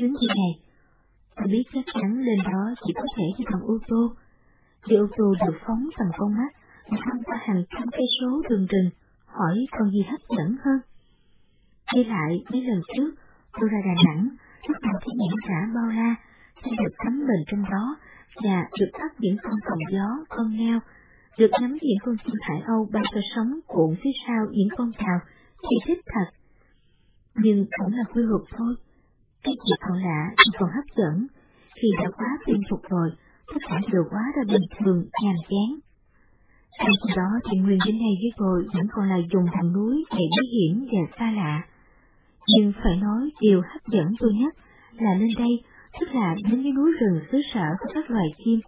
chuyến đi này. Tôi biết chắc chắn lên đó chỉ có thể đi bằng ô tô. Vì ô tô được phóng bằng con mắt và thông qua hàng trăm cây số đường rừng, hỏi còn gì hấp dẫn hơn. Đi lại mấy lần trước, tôi ra Đà Nẵng, lúc nào thấy những cả bao la, thấy được tắm mình trong đó, và được tắt những con còng gió, con ngao, được ngắm những con chim hải âu bay theo sống cuộn phía sau những con tàu, thì thích thật. Nhưng cũng là quy luật thôi. Cái gì còn lạ thì còn hấp dẫn, khi đã quá quen phục rồi, tất cả đều quá ra bình thường, nhàm chán. Trong khi đó thì Nguyên đến đây với tôi vẫn còn là dùng thằng núi để bí hiểm và xa lạ. Nhưng phải nói điều hấp dẫn tôi nhất là lên đây, tức là đến với núi rừng xứ sở của các loài chim.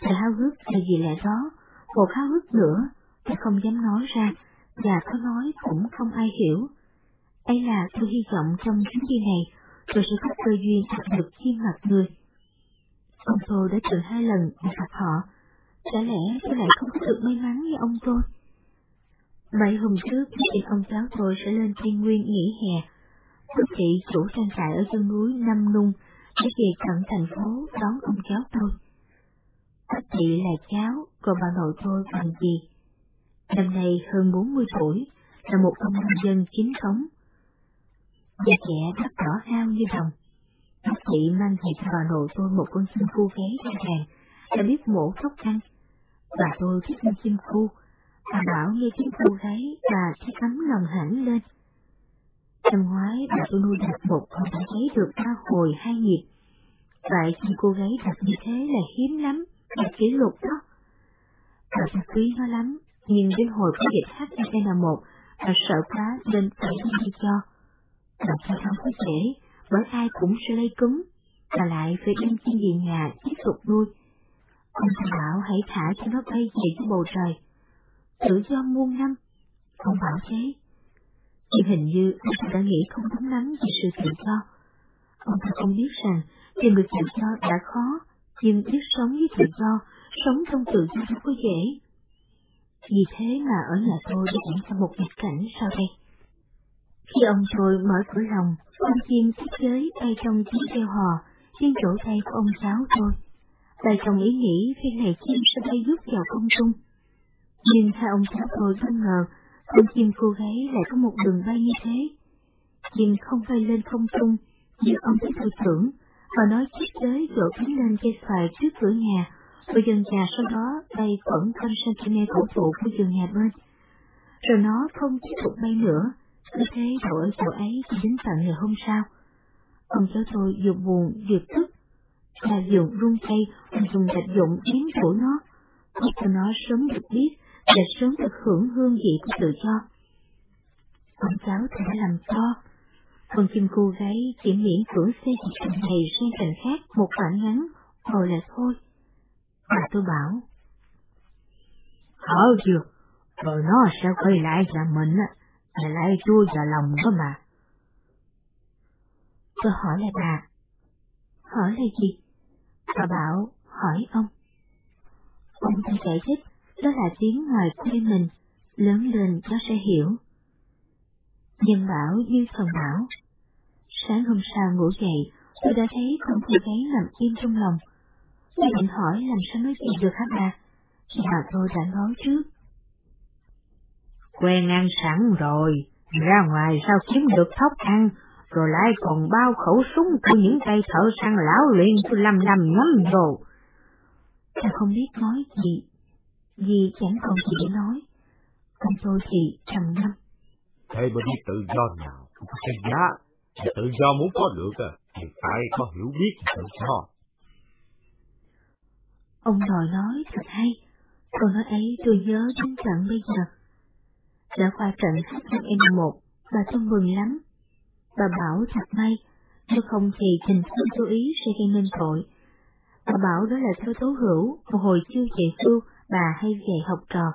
Tôi háo hức là vì lẽ đó, một háo hức nữa, tôi không dám nói ra, và có nói cũng không ai hiểu. Ấy là tôi hy vọng trong chuyến đi này, rồi sẽ có cơ duyên gặp được thiên mặt người. Ông tôi đã thử hai lần để gặp họ, chả lẽ tôi lại không có được may mắn như ông tôi? Mấy hôm trước, chị ông cháu tôi sẽ lên Thiên Nguyên nghỉ hè. tôi chị chủ trang trại ở chân núi Nam Nung để về tận thành phố đón ông cháu tôi. Các chị là cháu, còn bà nội tôi bằng gì? Năm nay hơn 40 tuổi, là một ông nông dân chính thống. Da trẻ đất đỏ ao như đồng. Bác chị mang về cho bà nội tôi một con chim cu ghé ra hàng, đã biết mổ tóc ăn. Bà tôi thích con chim cu, bà bảo nghe chim cu gáy và thấy ấm lòng hẳn lên. Năm ngoái bà tôi nuôi được một con đã thấy được ba hồi hai nhịp. Vậy chim cô gái thật như thế là hiếm lắm, là kỷ lục đó. Bà tôi quý nó lắm, nhưng đến hồi có dịch H1N1, bà sợ quá nên phải đi cho. Làm sao không có dễ, bởi ai cũng sẽ lây cúm, và lại phải đem chim về nhà tiếp tục nuôi. Ông ta bảo hãy thả cho nó bay về với bầu trời. Tự do muôn năm. Ông bảo thế. Nhưng hình như ông ta đã nghĩ không đúng lắm về sự tự do. Ông ta không biết rằng tìm được tự do đã khó, nhưng biết sống với tự do, sống trong tự do không có dễ. Vì thế mà ở nhà tôi đã diễn ra một nghịch cảnh sau đây. Khi ông thôi mở cửa lòng, con chim thiết giới bay trong tiếng kêu hò, trên chỗ tay của ông sáu thôi. Tay trong ý nghĩ khi này chim sẽ bay giúp vào không trung. Nhưng hai ông cháu thôi không ngờ, con chim cô gái lại có một đường bay như thế. Chim không bay lên không trung, như ông thấy tôi tưởng, và nói chiếc tới dỗ cánh lên cây xoài trước cửa nhà, rồi dần già sau đó bay quẩn quanh cm cổ thụ của vườn nhà bên. Rồi nó không tiếp tục bay nữa, cứ thế đậu ở chỗ ấy cho đến tận ngày hôm sau. Ông cháu tôi vừa buồn vừa tức, là dụng rung cây ông dùng gạch dụng kiếm đuổi nó, giúp cho nó sớm được biết và sớm được hưởng hương vị của tự do. Ông cháu thì đã làm to, con chim cô gái chỉ miễn cưỡng xây dịch cành này sang cành khác một khoảng ngắn, rồi là thôi. Và tôi bảo, Thở chưa, rồi nó sẽ quay lại nhà mình á, là lại chui vào lòng đó mà. Tôi hỏi lại bà, hỏi là gì? Bà bảo, hỏi ông. Ông ta giải thích, đó là tiếng ngoài quê mình, lớn lên nó sẽ hiểu. Nhân bảo như thần bảo. Sáng hôm sau ngủ dậy, tôi đã thấy con cô gái nằm im trong lòng. Tôi định hỏi làm sao nói chuyện được hả bà? Bà tôi đã nói trước. Quen ăn sẵn rồi, ra ngoài sao kiếm được thóc ăn, rồi lại còn bao khẩu súng của những tay thợ săn lão luyện tôi lầm lầm ngắm đồ. Tôi không biết nói gì, vì chẳng còn gì để nói. Còn tôi thì trầm ngâm. Thế mà đi tự do nào cũng có cái giá, tự do muốn có được thì phải có hiểu biết tự do. Ông đòi nói thật hay, câu nói ấy tôi nhớ đến tận bây giờ. Đã qua trận H1N1, bà tôi mừng lắm. Bà bảo thật may, nếu không thì tình thương chú ý sẽ gây nên tội. Bà bảo đó là theo tố hữu, một hồi chưa về hưu, bà hay về học trò.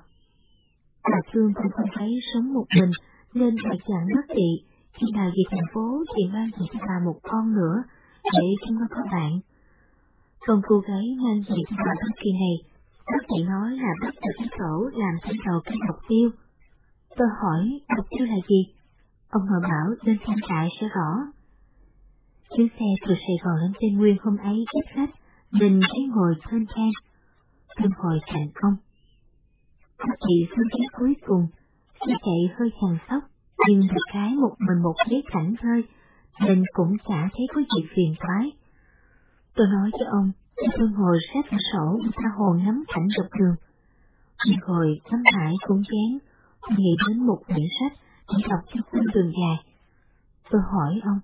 Bà thương cũng không thấy sống một mình nên bà chẳng mất thị khi nào về thành phố thì mang về cho bà một con nữa để chúng nó có bạn. Còn cô gái mang về cho bà bất kỳ này, bác sĩ nói là bắt được cái sổ làm trên đầu cái mục tiêu. Tôi hỏi mục tiêu là gì? Ông nội bảo lên trang trại sẽ rõ. Chuyến xe từ Sài Gòn lên Tây Nguyên hôm ấy ít khách, mình thấy ngồi trên khen Tôi ngồi cạnh ông. Các chị phương tích cuối cùng, khi chạy hơi hàng sốc, nhưng được cái một mình một ghế cảnh thôi, nên cũng chả thấy có gì phiền toái. Tôi nói với ông, tôi ngồi sát sổ ta hồ ngắm cảnh dọc đường. Nhưng ngồi ngắm mãi cũng chán, nghĩ đến một quyển sách chỉ đọc cho khung đường dài. Tôi hỏi ông,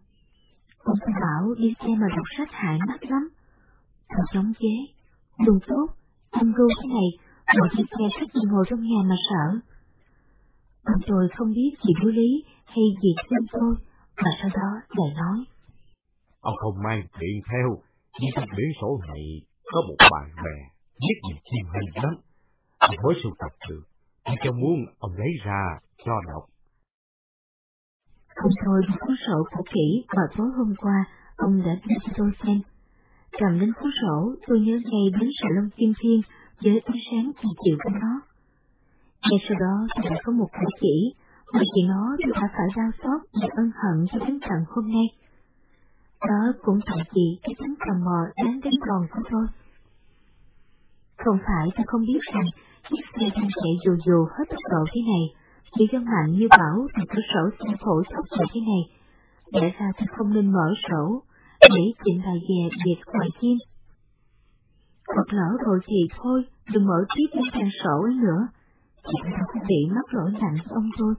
ông ta bảo đi xe mà đọc sách hại mắt lắm. Tôi chống chế, luôn tốt, ông ru thế này, ngồi đi xe sách gì ngồi trong nhà mà sợ. Ông tôi không biết gì đối lý hay gì thương tôi, mà sau đó lại nói. Ông không mang chuyện theo, nhưng trong biển sổ này có một bài bè, viết về chim hay lắm. Ông mới sưu tập được, tôi cho muốn ông lấy ra cho đọc. Không thôi cuốn sổ của kỹ mà tối hôm qua ông đã đưa cho tôi xem. Cầm đến cuốn sổ, tôi nhớ ngay đến sợi lông chim thiên với ánh sáng kỳ diệu của nó. Ngay sau đó tôi đã có một cử chỉ, mà chỉ nó tôi đã phải đau xót và ân hận cho đến tận hôm nay. Đó cũng tại vì cái tính tò mò đáng đến còn của tôi. Không phải tôi không biết rằng chiếc xe đang chạy dù dù hết tốc độ thế này, chỉ do mạnh như bảo từ cửa sổ xe phổi tốc độ thế này. Để ra tôi không nên mở sổ, để chỉnh bài về việc ngoài chim. Hoặc lỡ rồi thì thôi, đừng mở tiếp đến trang sổ ấy nữa. Chị ta không bị mắc lỗi nặng với ông thôi.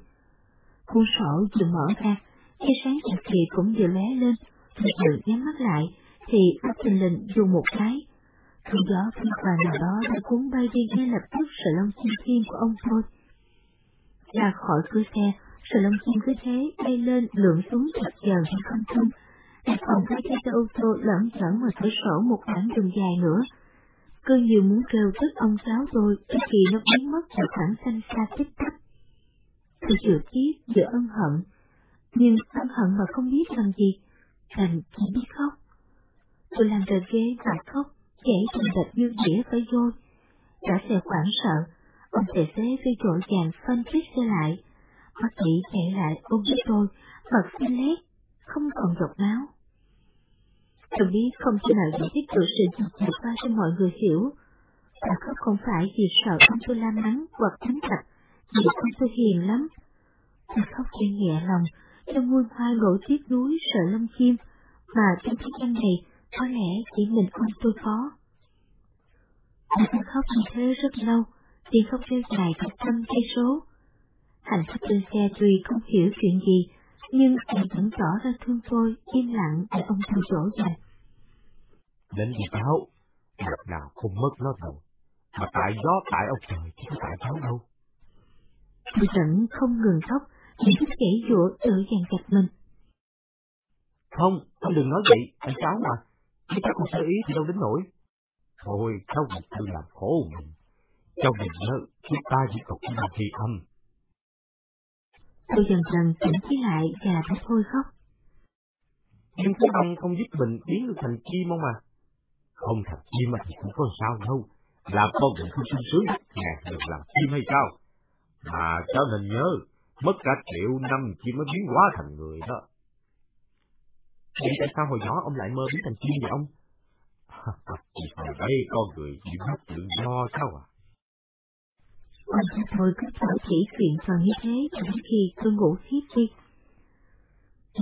Cuốn sổ vừa mở ra, cái sáng chặt kỳ cũng vừa lé lên, thật sự nhắm mắt lại, thì bất tình lình dùng một cái. Khi gió phi khoa nào đó đã cuốn bay đi ngay lập tức sợi lông chim thiên của ông thôi Ra khỏi cửa xe, sợi lông chim cứ thế bay lên lượn xuống thật chờn trên không trung, đặt còn thấy cái xe ô tô lẫn chởn ngoài cửa sổ một khoảng đường dài nữa. cứ nhiều muốn kêu tức ông cháu tôi trước khi nó biến mất vào khoảng xanh xa tích tắc. Tôi vừa tiếc giữa ân hận, nhưng ân hận mà không biết làm gì, thành chỉ biết khóc. Tôi làm rời ghế và khóc, kể từng đợt như đĩa với vôi. Cả xe hoảng sợ, ông tài xế phi trội vàng phanh chiếc xe lại. Bác sĩ chạy lại ôm với tôi, mặt xanh lét, không còn giọt máu. Tôi biết không thể nào giải thích được sự thật vượt qua cho mọi người hiểu. Và khóc không phải vì sợ ông tôi la mắng hoặc đánh đập, vì ông tôi hiền lắm. Tôi khóc cho nhẹ lòng, cho nguôi hoa lỗ tiếc núi sợ lông chim, mà trong thế gian này có lẽ chỉ mình ông tôi có. Tôi khóc như thế rất lâu, tiếng khóc kéo dài cả trăm cây số. Hành khách trên xe tuy không hiểu chuyện gì, nhưng anh vẫn tỏ ra thương tôi, im lặng để ông tôi dỗ dành. Đến gì cháu, đợt nào không mất nó đâu, mà tại gió tại ông trời chứ không tại cháu đâu. Tôi vẫn không ngừng khóc, chỉ thích kể dụa tự dàn chặt mình. Không, ông đừng nói vậy, anh cháu mà, nếu cháu không sơ ý thì đâu đến nổi. Thôi, cháu đừng tự làm khổ mình. Cháu đừng nhớ, chúng ta chỉ còn cái khi âm. Tôi dần dần tỉnh trí lại và đã thôi khóc. Nhưng cái ông không giúp mình biến được thành chim không mà. Không thành chim thì cũng có sao đâu. Làm con người không sung sướng, ngàn đừng làm chim hay sao? Mà cháu nên nhớ, mất cả triệu năm chim mới biến hóa thành người đó. Vậy tại sao hồi nhỏ ông lại mơ biến thành chim vậy ông? Chỉ hồi đấy con người chỉ mất tự do sao à? Ông cha tôi cứ thở chỉ chuyện trò như thế cho đến khi tôi ngủ thiếp đi.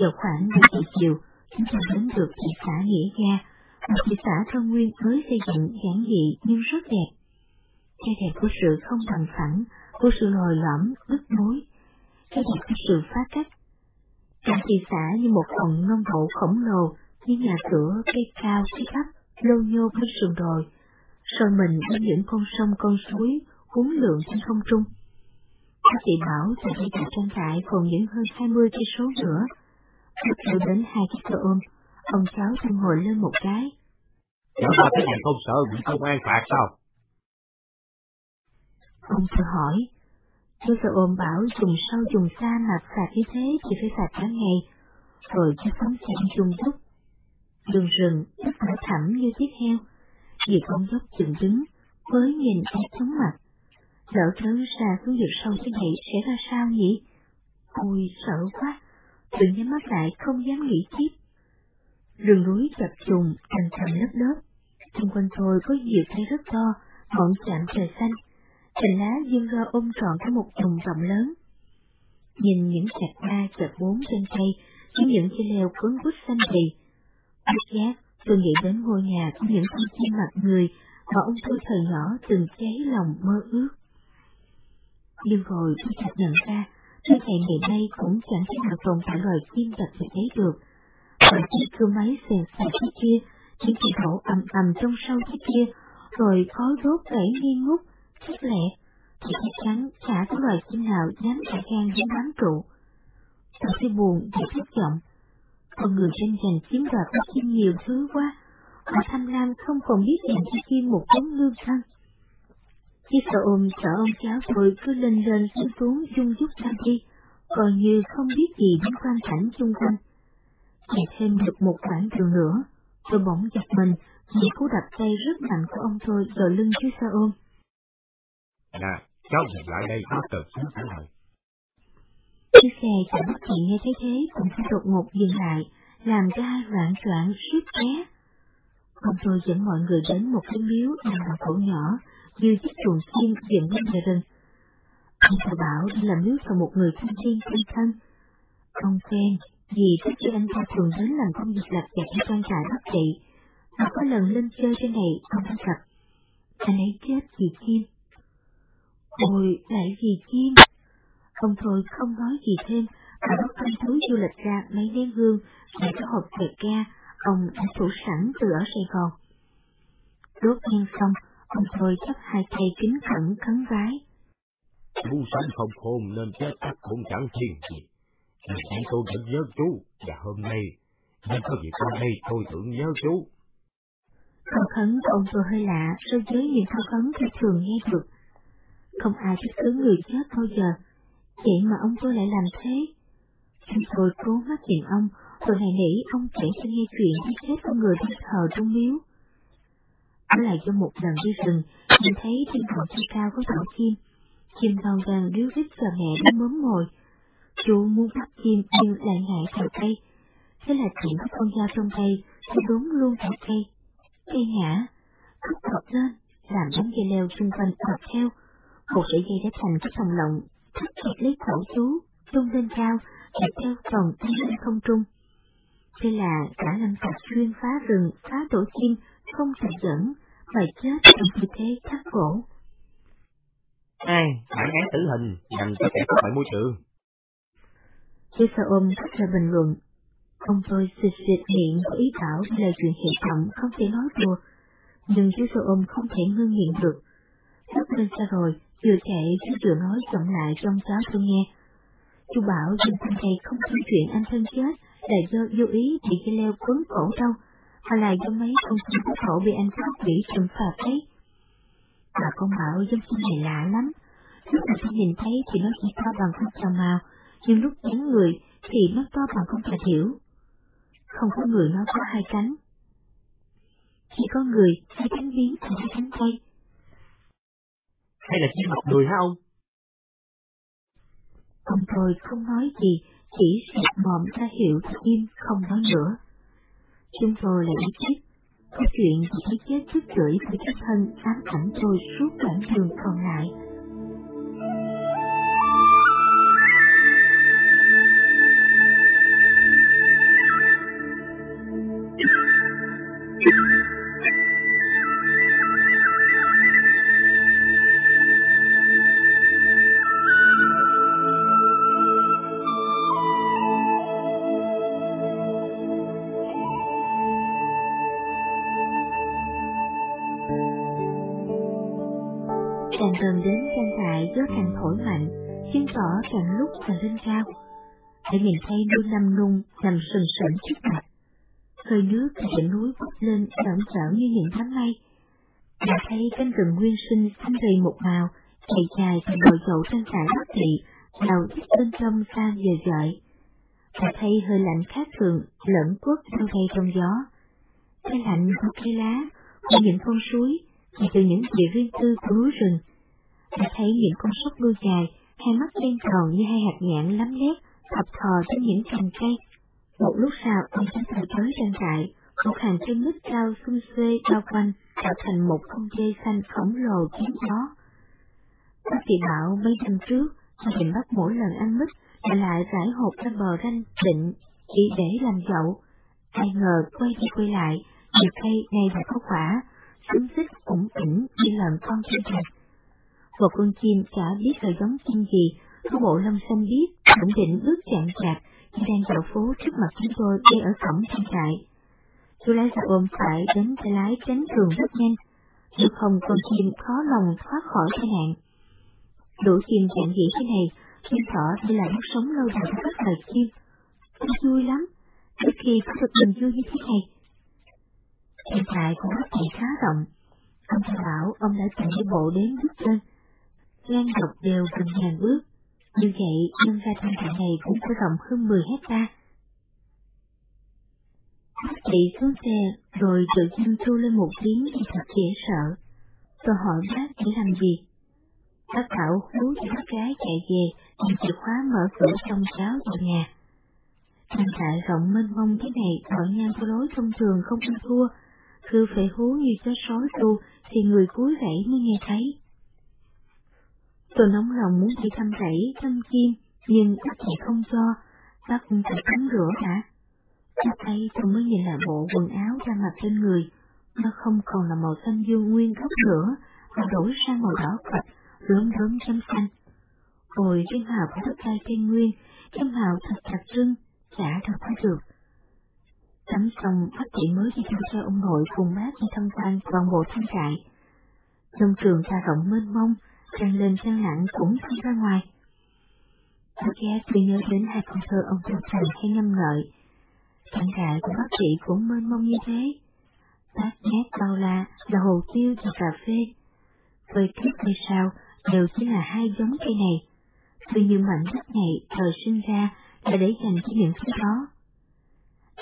Giờ khoảng 7 giờ chiều, chúng tôi đến được thị xã Nghĩa Gia, một thị xã Cao Nguyên mới xây dựng giản dị nhưng rất đẹp. Cái đẹp của sự không bằng phẳng, của sự lồi lõm, đứt mối, cái đẹp của sự phá cách. Cả thị xã như một phòng nông hộ khổng lồ, như nhà cửa, cây cao, cây thấp, lô nhô bên sườn đồi. Sau mình bên những con sông con suối, cuốn lượng trên không trung. Các chị bảo từ đây từ trang trại còn những hơn 20 cây số nữa. Lúc kêu đến hai chiếc xe ôm, ông cháu thân hồi lên một cái. Cháu ba cái này không sợ bị công an phạt sao? Ông tôi hỏi, Chú sợ ôm bảo dùng sâu dùng xa mà sạch như thế thì phải sạch cả ngày, rồi cho phóng chạy chung chút. Đường rừng, rất đỏ thẳm như chiếc heo, vì con dốc chừng đứng, với nhìn thấy chóng mặt. Lỡ thứ ra xuống vực sâu thế này sẽ ra sao nhỉ? Ôi, sợ quá, tự nhắm mắt lại không dám nghĩ tiếp. Rừng núi chập trùng, thành trầm lớp lớp, xung quanh tôi có nhiều cây rất to, ngọn chạm trời xanh, cành lá dương ra ôm trọn cả một vùng rộng lớn. Nhìn những chạc ba chạc bốn trên cây, những những chiếc leo cuốn quýt xanh rì. Bất giác, tôi nghĩ đến ngôi nhà của những con chim mặt người mà ông tôi thời nhỏ từng cháy lòng mơ ước. Nhưng rồi tôi chợt nhận ra, tôi hệ ngày nay cũng chẳng thể nào tồn tại loài chim đặc biệt ấy được. Và chiếc cưa máy xèn xài chiếc kia, những chiếc thổ ầm ầm trong sâu chiếc kia, rồi khói đốt đẩy nghi ngút, chết lệ, thì chắc chắn chả có loài chim nào dám cả gan đến bám trụ. Tôi thấy buồn và thất vọng. Con người tranh giành chiếm đoạt của chim nhiều thứ quá, họ tham lam không còn biết dành cho chim một đống lương thân. Chiếc sợ ôm sợ ông cháu tôi cứ lên lên xuống xuống dung dút ra đi, coi như không biết gì đến quan cảnh xung quanh. Chạy thêm được một khoảng đường nữa, tôi bỗng giật mình vì cú đập tay rất mạnh của ông tôi vào lưng chiếc xe ôm. Nè, cháu dừng lại đây bắt tờ xuống cả lời. Chiếc xe chẳng bất kỳ nghe thấy thế cũng phải đột ngột dừng lại, làm cho hai loạn soạn suýt té. Ông tôi dẫn mọi người đến một cái miếu nằm bằng cổ nhỏ, như chiếc chuồng chim dựng lên bề rừng. Ông tôi bảo đây là miếu của một người thanh niên thân thân. Ông quen, vì trước khi anh ta thường đến làm công việc lặt vặt cho trang trại bác trị, mà có lần lên chơi trên này ông đã gặp. Anh ấy chết vì chim. Ôi, lại vì chim. Ông thôi không nói gì thêm, mà bắt con túi du lịch ra mấy nén hương, để cái hộp kẹt ga, ông đã thủ sẵn từ ở Sài Gòn. Đốt nhang xong, ông thôi chấp hai tay kính cẩn khấn vái. Chú sống không khôn nên chết chắc cũng chẳng thiên gì. Nhưng chỉ tôi vẫn nhớ chú, và hôm nay, nên có việc qua đây tôi tưởng nhớ chú. Câu khấn của ông tôi hơi lạ so với những câu khấn tôi thường nghe được. Không ai thích cứ người chết bao giờ, vậy mà ông tôi lại làm thế. Chúng tôi cố mắt nhìn ông, rồi này nỉ ông kể cho nghe chuyện đi chết con người đang thờ trong miếu. Đó là do một lần đi rừng, nhìn thấy trên ngọn cây cao có tổ chim. Chim đầu đang ríu rít chờ mẹ đến mớm mồi. Chú muốn bắt chim nhưng lại ngại thờ cây. Thế là chuyện có con dao trong tay, chú đúng luôn cả cây. Cây ngã, khúc cọp lên, làm đám dây leo xung quanh ập theo. Một sợi dây đã thành cái thòng lọng, thắt chặt lấy cổ chú, tung lên cao, kẹp theo vòng bay lên không trung. Thế là cả lâm tặc chuyên phá rừng, phá tổ chim, không thể dẫn, phải chết trong tư thế thắt cổ. Ai, bản án tử hình dành cho kẻ phá hoại môi trường. Chú sợ ôm thắt ra bình luận. Ông tôi xịt xịt miệng có ý bảo là chuyện hệ trọng không thể nói đùa, nhưng chú sợ ôm không thể ngưng miệng được. Lúc lên xa rồi, vừa chạy chú vừa nói chậm lại trong cháu tôi nghe. Chú bảo dân thân này không tin chuyện anh thân chết là do vô ý bị cái leo quấn cổ đâu, hay là do mấy con chim có cổ bị anh phát bị trừng phạt đấy. Bà con bảo dân sinh này lạ lắm, lúc mà tôi nhìn thấy thì nó chỉ to bằng con trào màu, nhưng lúc dáng người thì nó to bằng con trà thiểu. Không có người nó có hai cánh. Chỉ có người hai cánh biến thành hai cánh tay. Hay là chim học người hả ông? Ông tôi không nói gì, chỉ sụt mồm ra hiệu cho im không nói nữa. Chúng tôi lại đi tiếp. Câu chuyện chỉ thấy chết trước chửi của chất thân ám ảnh tôi suốt quãng đường còn lại. Càng trang gió càng thổi mạnh, chứng tỏ càng lúc càng lên cao. Để nhìn thấy đôi năm Nung nằm sừng sững trước mặt. Hơi nước từ đỉnh núi bốc lên lởn chởn như những đám mây. Đã thấy cánh rừng nguyên sinh xanh rì một màu, chạy dài thành đội dậu trên xã Bắc Thị, vào bên trong xa giờ dợi. Đã thấy hơi lạnh khác thường, lẫn quất theo đây trong gió. Cái lạnh của cây lá, của những con suối, từ những địa riêng tư của núi rừng đã thấy những con sóc đuôi dài, hai mắt đen tròn như hai hạt nhãn lắm lét, thập thò trên những cành cây. Một lúc sau, ông chúng từ tới trang trại, một hàng cây mít cao xung xuê bao quanh, tạo thành một con dây xanh khổng lồ kiếm gió. Bác chị bảo mấy năm trước, gia đình bắt mỗi lần ăn mít là lại rải hộp ra bờ ranh định chỉ để làm dậu. Ai ngờ quay đi quay lại, nhiều cây ngày đã có quả, xứng xích cũng tỉnh như lần con trên cành. Một con chim chả biết là giống chim gì, có bộ lông xanh biếc, cũng định bước chạm chạp, khi đang dạo phố trước mặt chúng tôi đi ở cổng trang trại. Chú lái xe ôm phải đến tay lái tránh thường rất nhanh, nếu không con chim khó lòng thoát khỏi tai nạn. Đủ chim dạng dĩ thế này, chim thỏ chỉ là nó sống lâu dài của các loài chim. Tôi vui lắm, trước khi có được niềm vui như thế này. Hiện tại cũng rất là khá rộng. Ông ta bảo ông đã từng đi bộ đến bước chân. Lan dọc đều gần ngàn bước. Như vậy, nhân ra thôn trại này cũng có rộng hơn 10 hecta. Bác chị xuống xe, rồi tự nhiên thu lên một tiếng thì thật dễ sợ. Tôi hỏi bác để làm gì? Bác thảo hú cho bác gái chạy về, tìm chìa khóa mở cửa trong cháo vào nhà. Trang trại rộng mênh mông thế này, gọi ngang theo lối thông thường không ăn thua, cứ phải hú như chó sói tu thì người cuối rẫy mới nghe thấy. Tôi nóng lòng muốn đi thăm rẫy, thăm chim, nhưng bác chị không cho, bác phải tắm rửa đã. Lúc tay tôi mới nhìn lại bộ quần áo ra mặt trên người, nó không còn là màu xanh dương nguyên gốc nữa, mà đổi sang màu đỏ quạch, lớn lớn chấm xanh. Ôi, cái màu của đất đai tây nguyên, cái màu thật đặc trưng, chả đâu có được. Tắm xong, bác chị mới đi theo cho ông nội cùng bác đi tham quan toàn bộ trang trại. Trong trường ta rộng mênh mông, trang lên trang nặng cũng không ra ngoài. Bác ghé tôi nhớ đến hai con thơ ông Châu Thành hay ngâm ngợi. Trang cả của bác chị cũng mênh mông như thế. Bác nhát bao la là hồ tiêu và cà phê. Với trước cây sao đều chỉ là hai giống cây này. Tuy nhiên mảnh đất này thời sinh ra là để dành cho những thứ đó.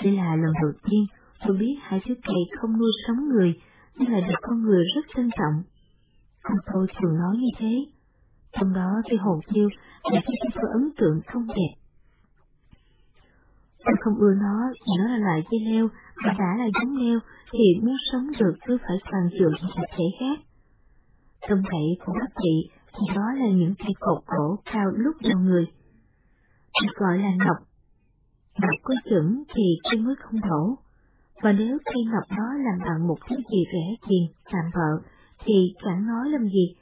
Đây là lần đầu tiên tôi biết hai thứ cây không nuôi sống người, nhưng là được con người rất trân trọng không tôi thường nói như thế. Trong đó cây hồ chiêu là cái tôi ấn tượng không đẹp. Tôi không ưa nó nó là loại dây leo, và đã là giống leo thì muốn sống được cứ phải toàn dựa vào vật thể khác. Trong thể của bác chị thì đó là những cây cột cổ cao lúc đầu người. Được gọi là ngọc. Ngọc có chuẩn thì cây mới không đổ. Và nếu cây ngọc đó làm bằng một thứ gì rẻ tiền, tạm bợ, thì chẳng nói làm gì.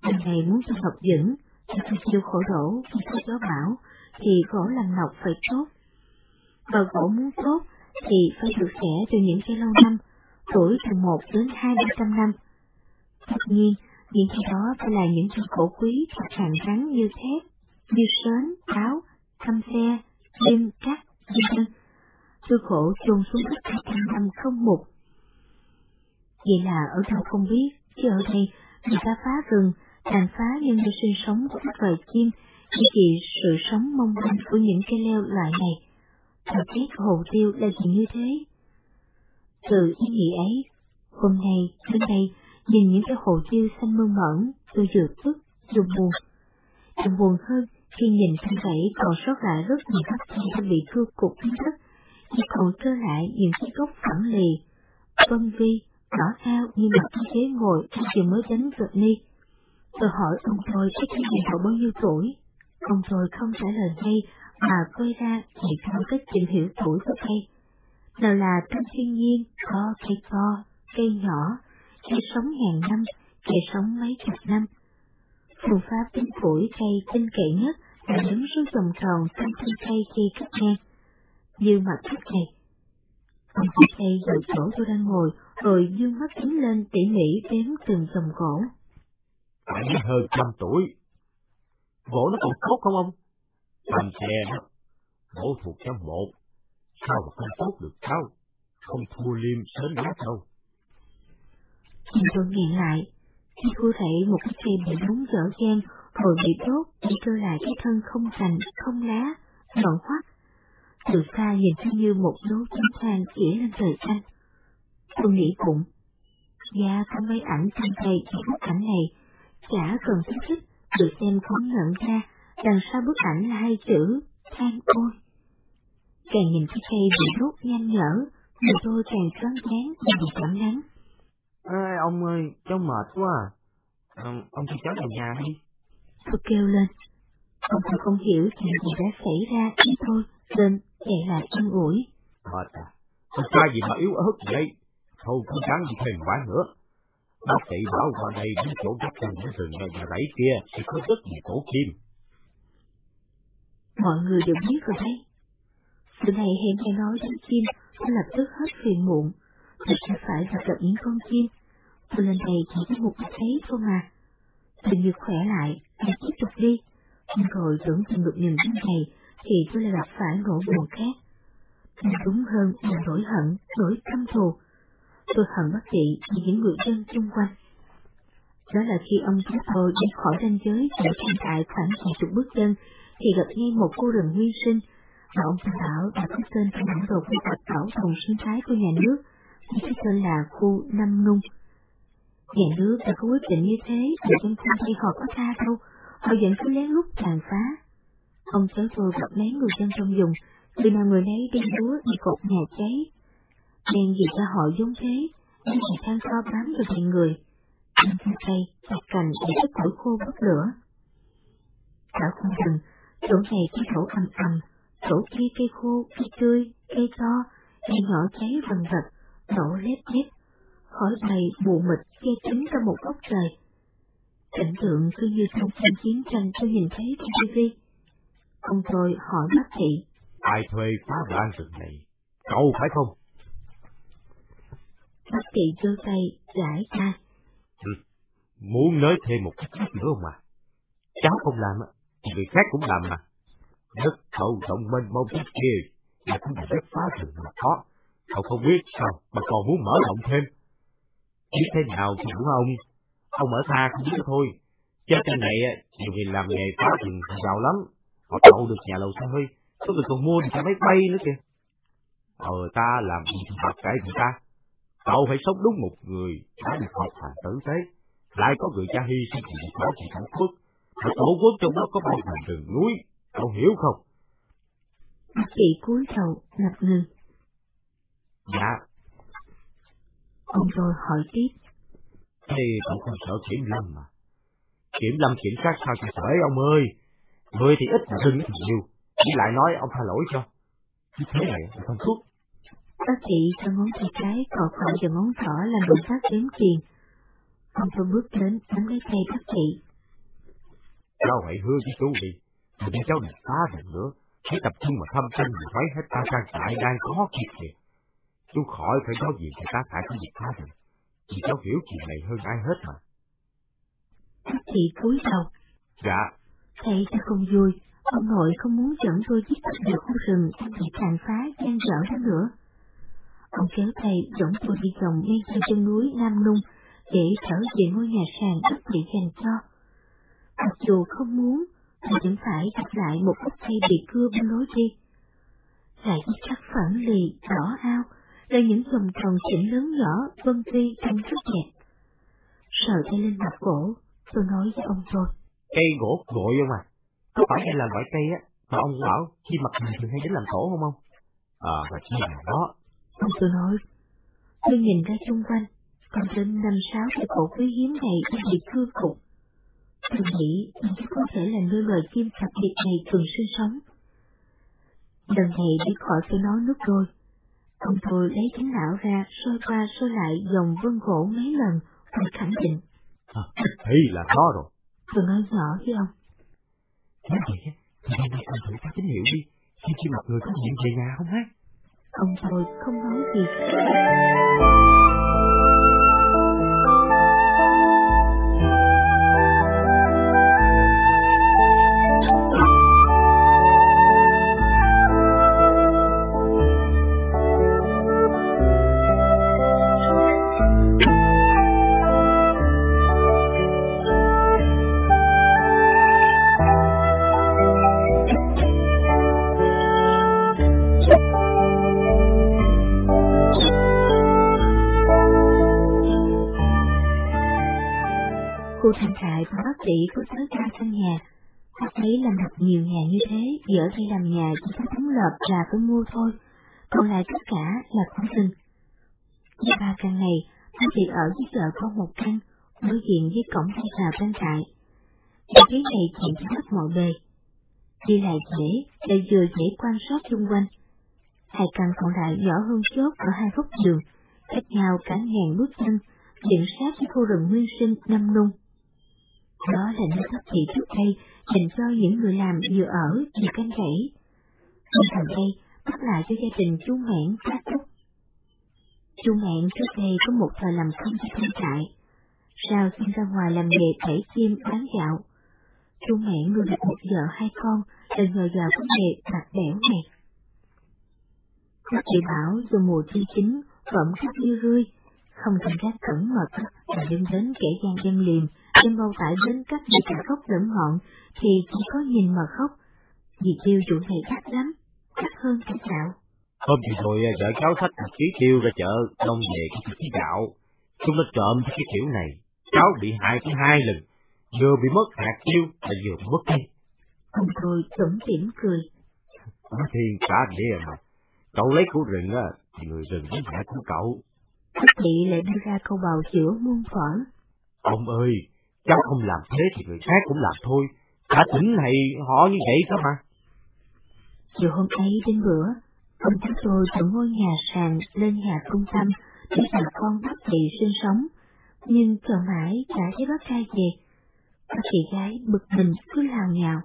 Anh này muốn cho ngọc vững, thì tôi chịu khổ đổ khi có gió bão, thì gỗ làm ngọc phải tốt. Và gỗ muốn tốt thì phải được xẻ từ những cây lâu năm, tuổi từ một đến hai ba trăm năm. Tất nhiên, những cây đó phải là những cây cổ quý thật hàng rắn như thép, như sến, áo, thăm xe, đêm, cắt, vân vân. Tôi khổ chôn xuống đất cả trăm năm không mục. Vậy là ở đâu không biết, chứ ở đây người ta phá rừng, tàn phá nhân cho sinh sống của các loài chim, chỉ vì sự sống mong manh của những cây leo loại này. Thật biết hồ tiêu là gì như thế? Từ ý nghĩ ấy, hôm nay, đến đây, nhìn những cái hồ tiêu xanh mơn mởn, tôi vừa tức, vừa buồn. còn buồn hơn khi nhìn thân thể còn sót lại rất nhiều gốc cây đã bị cưa cục xuống đất, chỉ còn trơ lại những chiếc gốc phẳng lì, vân vi, đỏ cao như một cái ghế ngồi vừa mới đánh vượt ni. Tôi hỏi ông tôi cái cái này cậu bao nhiêu tuổi? Ông tôi không trả lời ngay mà quay ra thì theo cách tìm hiểu tuổi của cây. Nào là trong thiên nhiên có cây to, cây nhỏ, cây sống ngàn năm, cây sống mấy chục năm. Phương pháp tính tuổi cây tinh cậy nhất là đứng số vòng tròn trong thân cây khi cắt ngang. Như mặt cắt này. Ông chỉ cây dựa chỗ tôi đang ngồi, rồi dương mắt kính lên tỉ mỉ đếm từng dòng gỗ. Phải hơn trăm tuổi. Gỗ nó còn tốt không ông? Làm xe đó, gỗ thuộc trong một, sao mà không tốt được sao? Không thua liêm sến lắm đâu. Nhìn tôi nghĩ lại, Khi cô thấy một cái cây bị đốn dở dang rồi bị đốt, chỉ cơ lại cái thân không cành, không lá, nhọn hoắt. Từ xa nhìn thấy như một dấu chiến thang chỉ lên trời xanh. Tôi nghĩ bụng, Dạ có mấy ảnh trong tay chỉ bức ảnh này, chả cần thích thích, được xem cũng nhận ra đằng sau bức ảnh là hai chữ than ôi. Càng nhìn cái cây bị đốt nhanh nhở, người tôi càng choáng váng và bị cảm nắng. Ê, ông ơi, cháu mệt quá à. à ông cho cháu vào nhà đi. Tôi kêu lên. Ông tôi không hiểu chuyện gì đã xảy ra chứ thôi, lên chạy lại an ủi. Mệt à, con trai gì mà yếu ớt vậy? Thôi không dám gì thêm quá nữa. Bác sĩ bảo qua đây đến chỗ đất trong những rừng nhà rẫy kia sẽ có rất nhiều cổ kim. Mọi người đều biết rồi đấy. Sự này hẹn nghe nói đến chim, tôi lập tức hết phiền muộn. Tôi sẽ phải gặp được những con chim. Tôi lên đây chỉ có một cái thấy thôi mà. Tôi như khỏe lại, lại tiếp tục đi. Nhưng rồi tưởng tìm được niềm tin này, thì tôi lại gặp phải nỗi buồn khác. Nhưng đúng hơn là nỗi hận, nỗi căm thù. Tôi hận bác chị vì những người dân chung quanh. Đó là khi ông chúng tôi đi khỏi ranh giới để hiện tại khoảng vài chục bước chân, thì gặp ngay một cô rừng nguyên sinh, và ông Thanh bảo đã có tên trong bản đồ quy hoạch bảo tồn sinh thái của nhà nước, với cái tên là khu Năm Nung. Nhà nước đã có quyết định như thế, mà dân không thấy họ có tha đâu, họ vẫn cứ lén lút tàn phá. Ông cháu tôi gặp mấy người dân trong vùng, người nào người nấy đem búa đi cột nhà cháy, Đen gì cho họ giống thế, nhưng chỉ than kho bám vào đầy người. Anh thân tay, chặt cành để cho củi khô bốc lửa. Cả khu rừng, chỗ này cây thổ ầm ầm, chỗ kia cây khô, cây tươi, cây to, cây nhỏ cháy vần vật, nổ lép lép, khói bay mù mịt che kín ra một góc trời. Cảnh tượng cứ như trong phim chiến tranh tôi nhìn thấy trên TV. Ông tôi hỏi bác sĩ. Ai thuê phá lan rừng này? Cậu phải không? Bác sĩ giơ tay, giải ra. Ừ. Muốn nói thêm một cách khác nữa không à? Cháu không làm, thì người khác cũng làm mà. Đất hậu rộng mênh mông thế kia là cũng là đất phá rừng mà có. Cậu không biết sao mà còn muốn mở rộng thêm. Biết thế nào thì đúng không? Ông ở xa không biết thôi. Chứ trên này nhiều người làm nghề phá rừng giàu lắm. Họ tậu được nhà lầu xe hơi, có người còn mua được cả máy bay nữa kìa. Ờ ta làm gì thì bạc cái người ta. Cậu phải sống đúng một người, đã được học hành tử tế, lại có người cha hy sinh vì có sự sản xuất, mà tổ quốc trong đó có bao nhiêu rừng núi, cậu hiểu không? Bác sĩ cúi đầu, ngập ngừng. Dạ. Ông rồi hỏi tiếp. Thế cậu không sợ kiểm lâm mà. Kiểm lâm kiểm soát sao cho sợ ông ơi. Người thì ít mà rừng thì nhiều. Chỉ lại nói ông tha lỗi cho. Thế này là không thuốc. Bác sĩ cho ngón tay cái cọ cọ vào ngón trỏ làm động tác đếm tiền. Ông tôi bước đến nắm lấy tay bác sĩ. Cháu hãy hứa với chú đi, đừng cháu đừng phá rừng nữa. Hãy tập trung mà thăm tranh mười mấy hecta trang trại đang có kịp kìa. Chú khỏi phải nói gì thì ta phải có việc phá rừng. Vì cháu hiểu chuyện này hơn ai hết mà. Bác sĩ cúi đầu. Dạ. Thầy ta không vui, ông nội không muốn dẫn tôi giết tận được khu rừng đang bị tàn phá gian dở đó nữa. Ông kéo tay dẫn tôi đi vòng ngay trên chân núi Nam Nung để trở về ngôi nhà sàn đất bị dành cho. Mặc dù không muốn, thì vẫn phải gặp lại một gốc cây bị cưa bên lối đi. Lại biết chắc phản lì, đỏ ao, là những dòng tròn chỉnh lớn nhỏ vân vi trong rất đẹp. Sờ tay lên mặt cổ, tôi nói với ông tôi. Cây gỗ gội không à? Có phải đây là loại cây á, mà ông bảo khi mặt mình thường hay đến làm tổ không không? À, và chỉ là đó, Ông tôi nói, tôi nhìn ra xung quanh, còn trên năm sáu cái cổ quý hiếm này đang bị cưa cục. Tôi nghĩ đây có thể là nơi loài chim đặc biệt này thường sinh sống. Lần này đi khỏi tôi nói nước đôi, ông tôi lấy chánh não ra soi qua soi lại dòng vân gỗ mấy lần rồi khẳng định. À, thì là đó rồi. Tôi nói nhỏ với ông. Nếu vậy, thì hôm nay ông thử phát tín hiệu đi, xem chi mặt người có chuyện về nhà không ha? Ông tôi không nói gì. Cô trang trại và bác sĩ có tới ba căn nhà. Bác thấy làm thật nhiều nhà như thế, dở tay làm nhà chỉ có tấm lợp là phải mua thôi, còn lại tất cả là của rừng. Với ba căn này, bác sĩ ở với vợ con một căn, đối diện với cổng hay vào trang trại. Vị trí này tiện cho hết mọi bề. Đi lại dễ, lại vừa dễ quan sát xung quanh. Hai căn còn lại nhỏ hơn chốt ở hai góc đường, cách nhau cả ngàn bước chân, dựng sát với khu rừng nguyên sinh năm nung. Đó là nơi thất thị trước đây dành cho những người làm vừa ở vừa canh rẫy. Nhưng gần đây, bắt lại cho gia đình chú Mẹn kết thúc. Chú Mẹn trước đây có một thời làm công cho trang trại. Sau xin ra ngoài làm nghề thể chim bán gạo. Chú Mẹn nuôi được một vợ hai con, là nhờ vào cái nghề bạc bẻo này. Các chị bảo dù mùa thi chính, phẩm các yêu rươi, không cần giác cẩn mật và đương đến kẻ gian dân liền đem bao tải đến các như cả khóc lẫn ngọn, thì chỉ có nhìn mà khóc, vì tiêu chủ này đắt lắm, đắt hơn cả gạo. Hôm thì rồi vợ cháu xách một ký tiêu ra chợ, đông về cái ký gạo. Chúng nó trộm cái kiểu này, cháu bị hại tới hai lần, vừa bị mất hạt tiêu và vừa bị mất cây. Ông tôi tủm tỉm cười. Có thiên cả địa mà, cậu lấy của rừng á, thì người rừng mới hại của cậu. Các chị lại đưa ra câu bào chữa muôn phở. Ông ơi, cháu không làm thế thì người khác cũng làm thôi. Cả tỉnh này họ như vậy cơ mà. Chiều hôm ấy đến bữa, ông chúng tôi từ ngôi nhà sàn lên nhà trung tâm để bà con bác chị sinh sống, nhưng chờ mãi chả thấy bác trai về. Bác chị gái bực mình cứ lào nhào.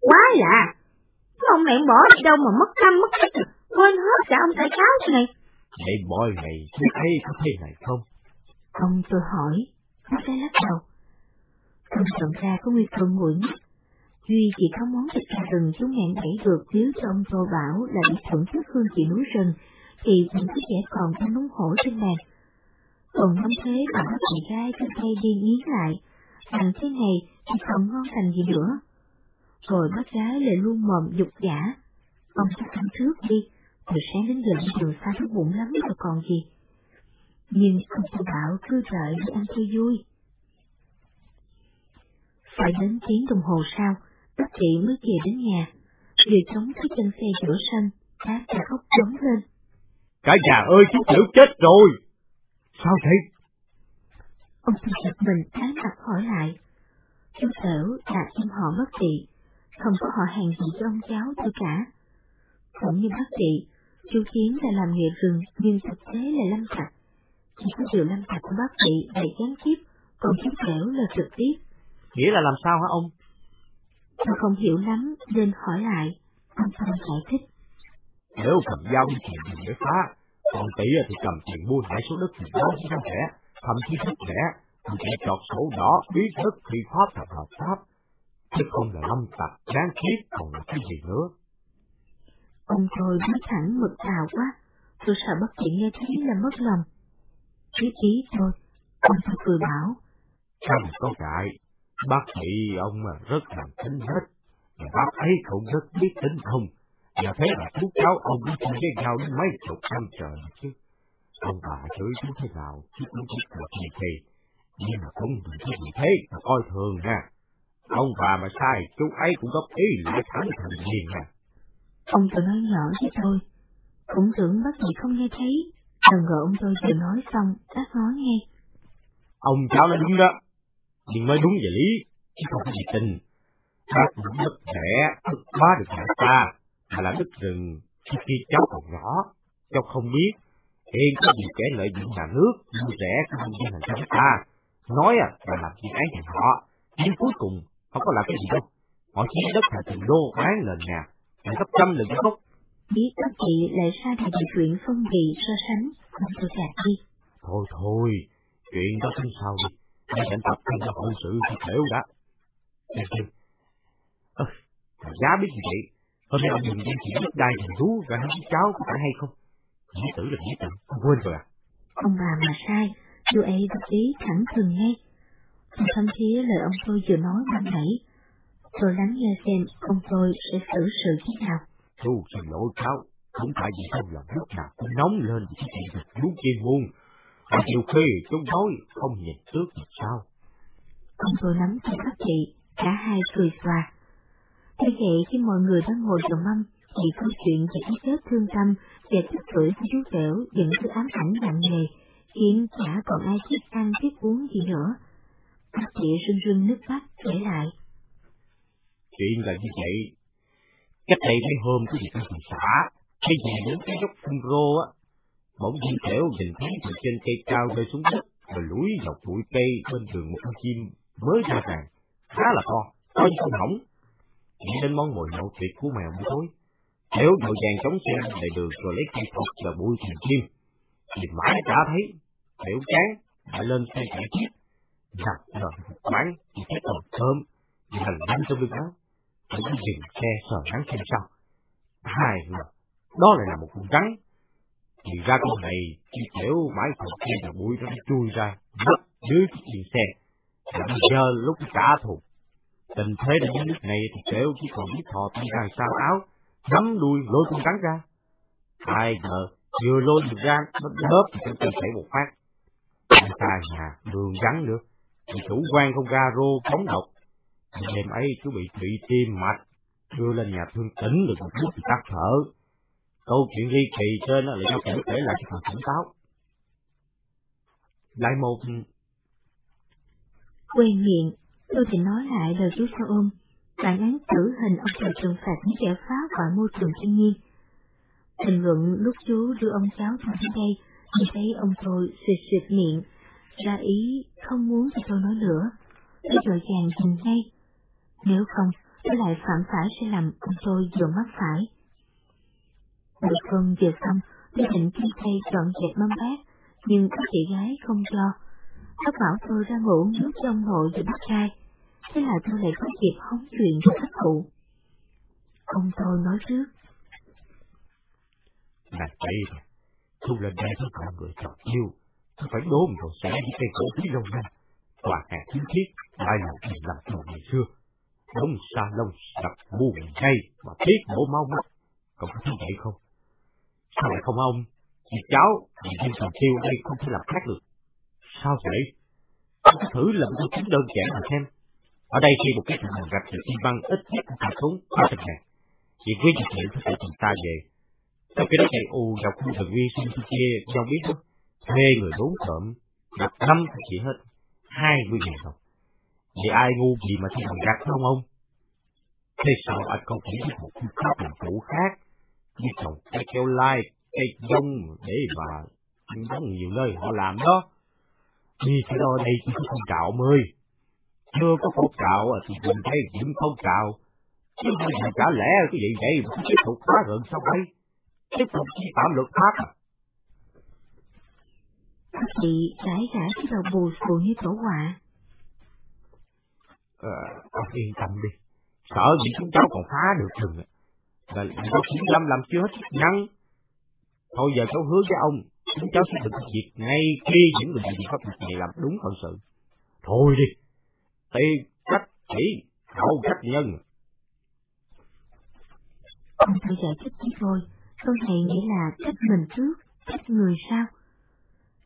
Quá lạ! Cái ông này bỏ đi đâu mà mất tâm mất tích rồi, quên hết cả ông tại cáo này. Vậy mọi ngày chú ấy có thế này không? Ông tôi hỏi, bác gái lắc đầu. Không nhận ra có nguy cơ nguội nhất. Duy chỉ có món thịt gà rừng chú ngạn đẩy được nếu cho ông Tô bảo là để thưởng thức hương vị núi rừng, thì những chiếc trẻ còn đang nóng hổ trên bàn. Còn năm thế bảo chị gái trên thay đi nghiến lại, làm thế này thì còn ngon thành gì nữa. Rồi bác gái lại luôn mồm dục giả. Ông chắc ăn trước đi, từ sáng đến giờ đường xa thức bụng lắm rồi còn gì. Nhưng ông Tô bảo cứ đợi để ăn cho vui. Phải đến tiếng đồng hồ sau, bác chị mới về đến nhà. Vừa chống cái chân xe giữa sân, bác đã khóc trống lên. Cả nhà ơi, chú tiểu chết rồi! Sao thế? Ông tôi giật mình tái mặt hỏi lại. Chú tiểu là em họ bác chị, không có họ hàng gì cho ông cháu tôi cả. Cũng như bác chị, chú Chiến là làm nghề rừng nhưng thực tế là lâm tặc. Chỉ có điều lâm tặc của bác chị là gián tiếp, còn chú tiểu là trực tiếp. Nghĩa là làm sao hả ông? Tôi không hiểu lắm nên hỏi lại. Ông Tâm giải thích. Nếu cầm dao đi tìm đường để phá, còn tỷ thì cầm tiền mua lại số đất thì đó sẽ rẻ, thậm chí rất rẻ, thì chỉ chọt sổ đỏ biết đất thì pháp thật hợp pháp. Chứ không là lâm tặc, đáng kiếp còn là cái gì nữa. Ông tôi nói thẳng mực tào quá, tôi sợ bất chị nghe thấy là mất lòng. Ý ý thôi, ông tôi cười bảo. Sao mà có ngại, bác sĩ ông rất là tính hết, và bác ấy cũng rất biết tính không. Và thế là chú cháu ông đi chơi với nhau đến mấy chục năm trời chứ. Ông bà chửi chú thế nào, chú cũng biết được gì thì. Nhưng mà không đừng cái gì thế, mà coi thường nha. Ông bà mà sai, chú ấy cũng góp ý lại thẳng thành liền nè. Ông tôi nói nhỏ với tôi, cũng tưởng bác sĩ không nghe thấy. Lần ngờ ông tôi vừa nói xong, bác nói nghe. Ông cháu nói đúng đó, nhưng mới đúng về lý, chứ không có gì tình. Bác cũng đất rẻ, đất quá được nhà ta, mà là đất rừng, khi khi cháu còn nhỏ, cháu không biết. Hiện có gì kẻ lợi dụng nhà nước, mua rẻ nhân dân thành cho ta. Nói à, là làm dự án nhà họ, nhưng cuối cùng không có làm cái gì đâu. Họ chỉ đất thành từng đô bán lên nhà, hàng gấp trăm lần gốc. Biết bác chị lại ra thì bị chuyện phân bì so sánh, ông tôi gạt đi. Thôi thôi, chuyện đó tính sau đi. Hãy hẹn tập trung vào hậu sự thì đều đã. Xem xem. Ơ, giá biết gì vậy? Hôm nay ông đừng đem chuyện đất đai thằng thú và đứa cháu có phải hay không? Nghĩa tử là nghĩa tử, không quên rồi à? Ông bà mà sai, chú ấy góp ý thẳng thừng ngay. Tôi thâm thía lời ông tôi vừa nói ban nãy. Tôi lắng nghe xem ông tôi sẽ xử sự thế nào. Chú xin lỗi cháu, không phải vì trong lòng lúc nào cũng nóng lên vì cái chuyện được chú chuyên môn. Mà nhiều khi chúng nói không nhìn trước thì sao? Ông tôi nắm tay bác chị, cả hai cười xòa. Thế vậy khi mọi người đang ngồi vào mâm, thì câu chuyện về cái chết thương tâm và tức tuổi của chú Tẻo vẫn cứ ám ảnh nặng nề, khiến chả còn ai biết ăn biết uống gì nữa. Bác chị rưng rưng nước mắt kể lại. Chuyện là như vậy. Cách đây mấy hôm có việc ở xã, cái gì đến cái dốc phun rô á, bỗng nhiên Tẻo nhìn thấy từ trên cây cao rơi xuống đất, rồi lũi dọc bụi cây bên đường một con chim mới ra ràng, khá là to, to như con hỏng. Nghĩ đến món mồi nhậu tuyệt của mèo buổi tối, Tẻo vội vàng chống xe đầy đường rồi lấy cây thọc và bụi thành chim. Nhìn mãi chả thấy, Tẻo chán, lại lên xe chạy tiếp. Gặp rồi bán thì thấy còn thơm, vì hành lanh trong lưng áo. phải dừng xe sờ nắng xem sau. Hai mà đó lại là một con rắn thì ra con này chỉ kiểu mãi thọc kia là bụi nó chui ra, mất dưới chiếc điện xe. là bây giờ lúc trả thù. Tình thế đã đến nước này thì kiểu chỉ còn biết thò tay ra sao áo, nắm đuôi lôi con rắn ra. Ai ngờ, vừa lôi được ra, nó đớp thì trong tay chảy một phát. Người ta nhà, đường rắn nữa, thì chủ quan không ra rô phóng độc. Đêm ấy chú bị trụy tim mạch, đưa lên nhà thương tỉnh được một chút thì tắt thở. Câu chuyện ly kỳ trên là do cảnh kể lại cho phần cảnh táo. Lại một... Quen miệng, tôi chỉ nói lại lời chú xe ôm, bản án tử hình ông trời trừng phạt những kẻ phá hoại môi trường thiên nhiên. Bình luận lúc chú đưa ông cháu tôi đến đây, thì thấy ông tôi xịt xịt miệng, ra ý không muốn cho tôi nói nữa. Tôi dội vàng dừng ngay. Nếu không, tôi lại phạm phải sẽ làm ông tôi vừa mắc phải. Bữa cơm vừa xong, tôi định chi thay dọn dẹp mâm bát, nhưng các chị gái không cho. Các bảo tôi ra ngủ nước trong nội và bắt trai. Thế là tôi lại có dịp hóng chuyện cho các cụ. Ông tôi nói trước. Là đây rồi, thu lên đây với con người chọn yêu, tôi phải đốn rồi sẽ những cây cổ phí lâu năm, tòa nhà kiến thiết, ai là gì làm trò ngày xưa. Đống xa lông sập buồn ngay mà biết bổ mau mắt, còn có thấy vậy không? Sao lại không ông? Vì cháu, vì viên thần tiêu đây không thể làm khác được. Sao vậy? Ông cứ thử làm tôi tính đơn giản mà xem. Ở đây khi một cái thằng gặp sự chi văn ít nhất cũng phải xuống ba trăm ngàn. Chỉ quý định liệu có thể tìm ta về. Sau khi đó chạy ù vào khu thần vi sinh kia, không biết không? Thuê người đốn trộm, gặp năm thì chỉ hết, hai mươi ngàn đồng. Vậy ai ngu gì mà thi thằng gạt không ông? Thế sao anh không chỉ biết một phương pháp làm chủ khác, như trồng cây keo lai, cây dông để mà giống nhiều nơi họ làm đó. Đi cái đó đây chỉ có phong trào mới. Chưa có phong trào thì mình thấy những phong trào. Chứ bây giờ cả lẽ cái gì vậy mà tiếp tục phá rừng sao đây? Tiếp tục vi phạm luật pháp à? Các chị rải rải cái đầu bù xù như tổ họa. Ờ, ông yên tâm đi. Sợ gì chúng cháu còn phá được rừng là có chín lâm làm chưa hết chức năng. Thôi giờ cháu hứa với ông, chúng cháu sẽ thực việc ngay khi những người bị pháp luật này làm đúng phận sự. Thôi đi, tiền cách chỉ, hậu cách nhân. Ông tôi giải thích với tôi, câu này nghĩa là cách mình trước, cách người sau.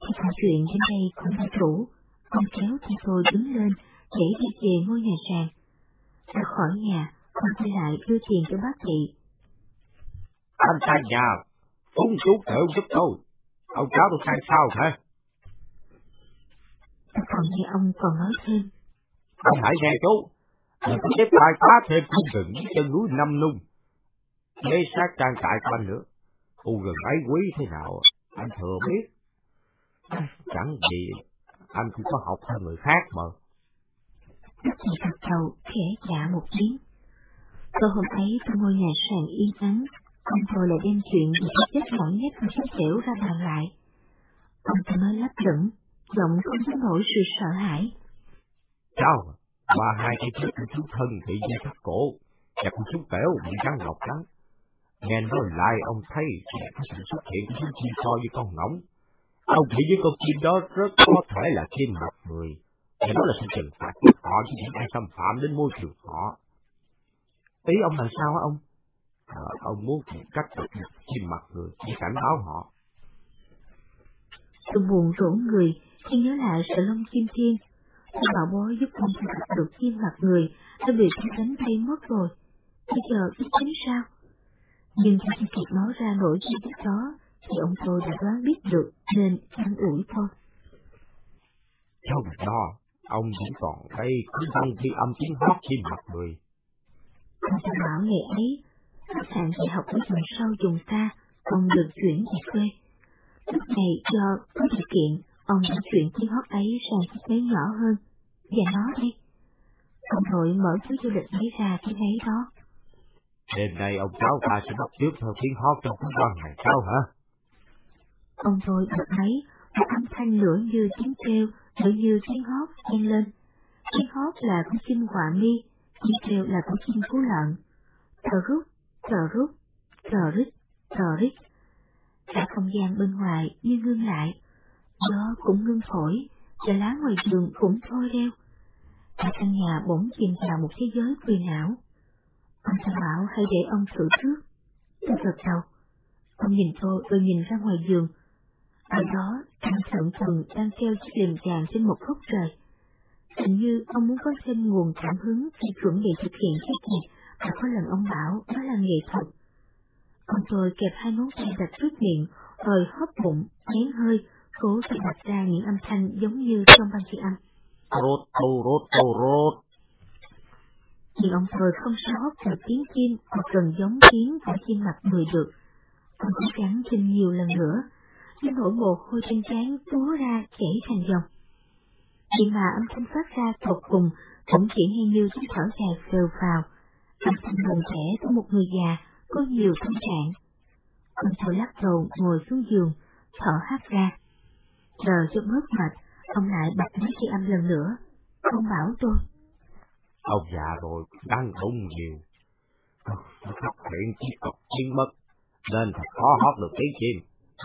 Khi câu chuyện đến đây cũng đã đủ, ông kéo thì tôi đứng lên để đi về ngôi nhà sàn. Ra khỏi nhà, ông quay lại đưa tiền cho bác chị. Anh ta nhà, phúng chú tự giúp tôi. Ông cháu tôi sai sao hả? Tôi còn nghe ông còn nói thêm. Ông hãy nghe chú, đừng có xếp khai phá thêm khu rừng với chân núi Năm Nung. Lấy sát trang trại của anh nữa. Khu rừng ấy quý thế nào, anh thừa biết. Chẳng gì, anh cũng có học hơn người khác mà. Các chị thật đầu khẽ dạ một tiếng. Tối hôm ấy trong ngôi nhà sàn yên ắng, ông tôi lại đem chuyện về cái chết lỏng nhất của chết tiểu ra bàn lại. Ông ta mới lấp lửng, giọng không có nổi sự sợ hãi. Cháu, qua hai cái chết của chú thân bị dây thắt cổ, và con chú tẻo bị răng ngọc cắn. Nghe nói lại ông thấy có sự xuất hiện của chú chim so với con ngỗng. Ông nghĩ với con chim đó rất có thể là chim mặt người, và đó là sự trừng phạt của họ chứ những ai xâm phạm đến môi trường họ. Ý ông là sao hả ông? À, ông muốn tìm cách được chim mặt người để cảnh báo họ. Tôi buồn rũ người khi nhớ lại sợ lông chim thiên. Khi bảo bối giúp ông thu thập được chim mặt người đã bị tôi đánh tay mất rồi. Bây giờ biết tính sao? Nhưng khi kịp nói ra nỗi chi tiết đó, thì ông tôi đã đoán biết được nên an ủi thôi. Không lo, ông chỉ còn đây cứ không ghi âm tiếng hót chim mặt người. Ông bảo ngày ấy, khách sạn dạy học ở vùng sâu vùng xa, ông được chuyển về quê. Lúc này do có điều kiện, ông đã chuyển tiếng hót ấy sang chiếc máy nhỏ hơn. Và nó đây. Ông nội mở túi du lịch lấy ra cái máy đó. Đêm nay ông cháu ta sẽ bắt trước theo tiếng hót trong cuốn văn này cháu hả? Ông tôi bật máy, và âm thanh nửa như tiếng kêu, nửa như tiếng hót vang lên. Tiếng hót là của chim họa mi, tiếng kêu là của chim phú lợn. Thờ rút, thờ rút, thờ rít, thờ rít. Cả không gian bên ngoài như ngưng lại, gió cũng ngưng phổi, và lá ngoài giường cũng thôi đeo. Cả căn nhà bỗng chìm vào một thế giới quyền ảo. Ông ta bảo hãy để ông thử trước. Tôi gật đầu. Ông nhìn tôi tôi nhìn ra ngoài giường. Ở đó, anh thượng thần đang treo chiếc liềm vàng trên một góc trời. Hình như ông muốn có thêm nguồn cảm hứng khi chuẩn bị thực hiện cái việc mà có lần ông bảo đó là nghệ thuật. Ông tôi kẹp hai ngón tay đặt trước miệng, rồi hấp bụng, nén hơi, cố phải đặt ra những âm thanh giống như trong băng ghi âm. Rốt, tô, rốt, tô, rốt. Nhưng ông tôi không sao hấp được tiếng chim hoặc gần giống tiếng của chim mặt người được. Ông cố gắng thêm nhiều lần nữa, nhưng nỗi mồ hôi trên trán túa ra chảy thành dòng. Nhưng mà âm thanh phát ra tột cùng cũng chỉ nghe như tiếng thở dài phều phào, âm thanh hồn trẻ của một người già có nhiều tâm trạng. Ông thổi lắc đầu ngồi xuống giường, thở hắt ra. Chờ cho bớt mệt, ông lại bật máy ghi âm lần nữa. Ông bảo tôi. Ông già rồi, đang không nhiều. Ờ, nó phát hiện chỉ cọc chim mất, nên thật khó hót được tiếng chim.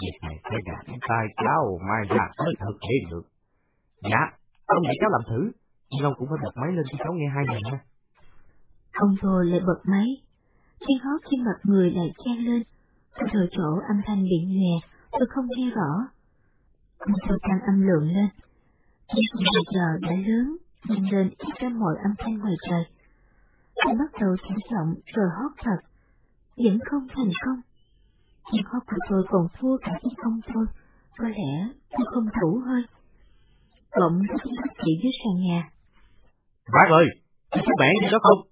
Việc này phải đặt đến tay cháu mai ra mới thực hiện được. Dạ, ông để cháu làm thử, nhưng ông cũng phải bật máy lên cho cháu nghe hai lần nha. Ông tôi lại bật máy. Tiếng hót trên mặt người lại chen lên. Tôi thời chỗ âm thanh bị nhòe, tôi không nghe rõ. Ông tôi tăng âm lượng lên. Nhưng bây giờ đã lớn, nhìn lên ít ra mọi âm thanh ngoài trời. Tôi bắt đầu chỉnh trọng rồi hót thật. Vẫn không thành công. Nhưng hót của tôi còn thua cả tiếng ông thôi. Có lẽ tôi không đủ hơi. Bỗng có tiếng bác dưới sàn nhà. Bác ơi, chú mẹ gì đó không?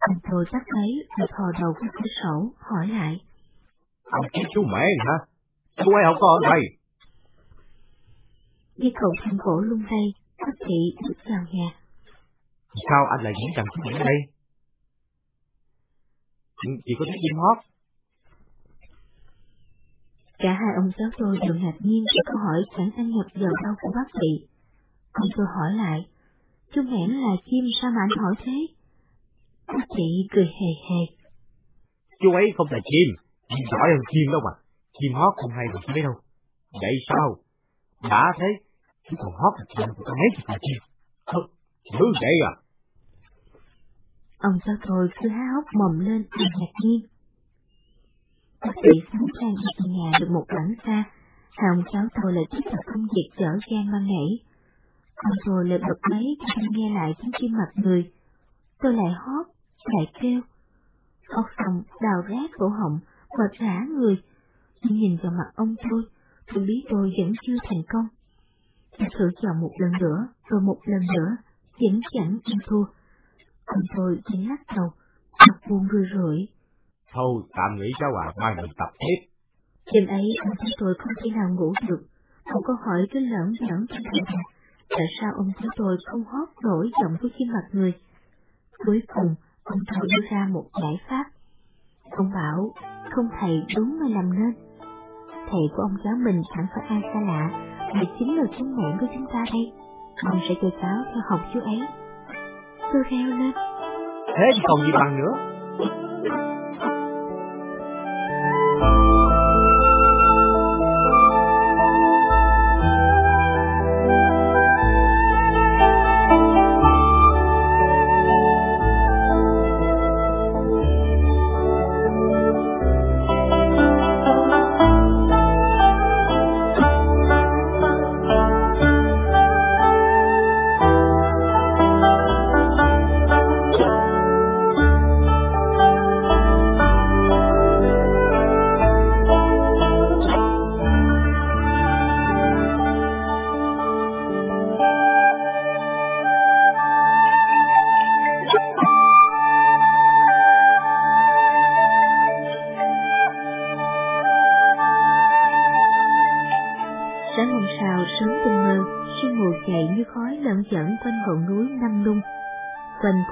Anh tôi tắt máy rồi thò đầu qua cửa sổ, hỏi lại. Ông kêu chú mẹ hả? Chú ấy không có ở đây. Nghe cậu thanh cổ lung lay, bác sĩ bước vào nhà. Sao anh lại nghĩ rằng chú mẹ đây? Chỉ có tiếng chim hót. Cả hai ông cháu tôi đều ngạc nhiên trước câu hỏi chẳng ăn nhập vào đâu của bác sĩ. Ông tôi hỏi lại, chú mẹ là chim sao mà anh hỏi thế? Bác sĩ cười hề hề. Chú ấy không là chim, chim giỏi hơn chim đâu mà. Chim hót không hay được chú ấy đâu. Vậy sao? Đã thế, chú còn hót được chim của mấy chục là chim. Thật, dữ vậy à? Ông cháu tôi cứ há hốc mồm lên ngạc nhiên. Bác sĩ sẵn sàng từ nhà được một quãng xa, hai ông cháu tôi lại tiếp tục công việc chở gan ban nãy. Ông tôi lại bật máy cho nghe lại tiếng chim mặt người. Tôi lại hót, lại kêu. Hót xong đào rát cổ họng, mệt rã người. Nhưng nhìn vào mặt ông tôi, tôi biết tôi vẫn chưa thành công. Tôi thử chọn một lần nữa, rồi một lần nữa, vẫn chẳng ăn thua. Ông tôi chỉ lắc đầu, mặt buồn rười rượi. Thôi, tạm nghỉ cháu à, mai mình tập tiếp. Đêm ấy, ông thấy tôi không thể nào ngủ được. Một câu hỏi cứ lởn vởn trong đầu tại sao ông thấy tôi không hót nổi giọng của chim mặt người. Cuối cùng, ông thầy đưa ra một giải pháp. Ông bảo, không thầy đúng mà làm nên. Thầy của ông cháu mình chẳng phải ai xa lạ, mà chính là chính mẹ của chúng ta đây. Ông sẽ dạy cháu theo học chú ấy. Tôi reo lên. Thế thì còn gì bằng nữa?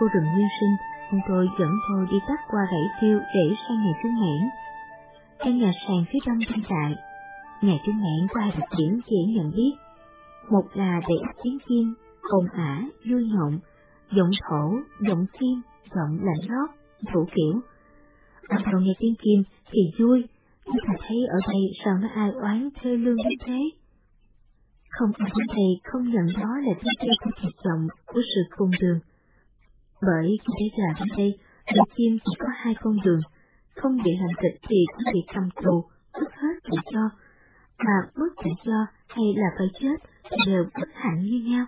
Khu rừng nguyên sinh, ông tôi dẫn tôi đi tắt qua rẫy tiêu để sang nhà chú Nguyễn. Căn nhà sàn phía đông trang trại, nhà chú Nguyễn có hai đặc điểm dễ nhận biết. Một là để ấp tiếng chim, ồn ả, vui nhộn, giọng thổ, giọng chim, giọng lạnh lót, thủ kiểu. ông đầu nghe tiếng chim thì vui, nhưng mà thấy ở đây sao nó ai oán thê lương đến thế. Không ai đến đây không nhận đó là tiếng kêu của thiệt vọng của sự cùng đường. Bởi khi thấy gà đến đây, loài chim chỉ có hai con đường, không bị làm thịt thì cũng bị cầm tù, mất hết tự do, mà mất tự do hay là phải chết đều bất hạnh như nhau.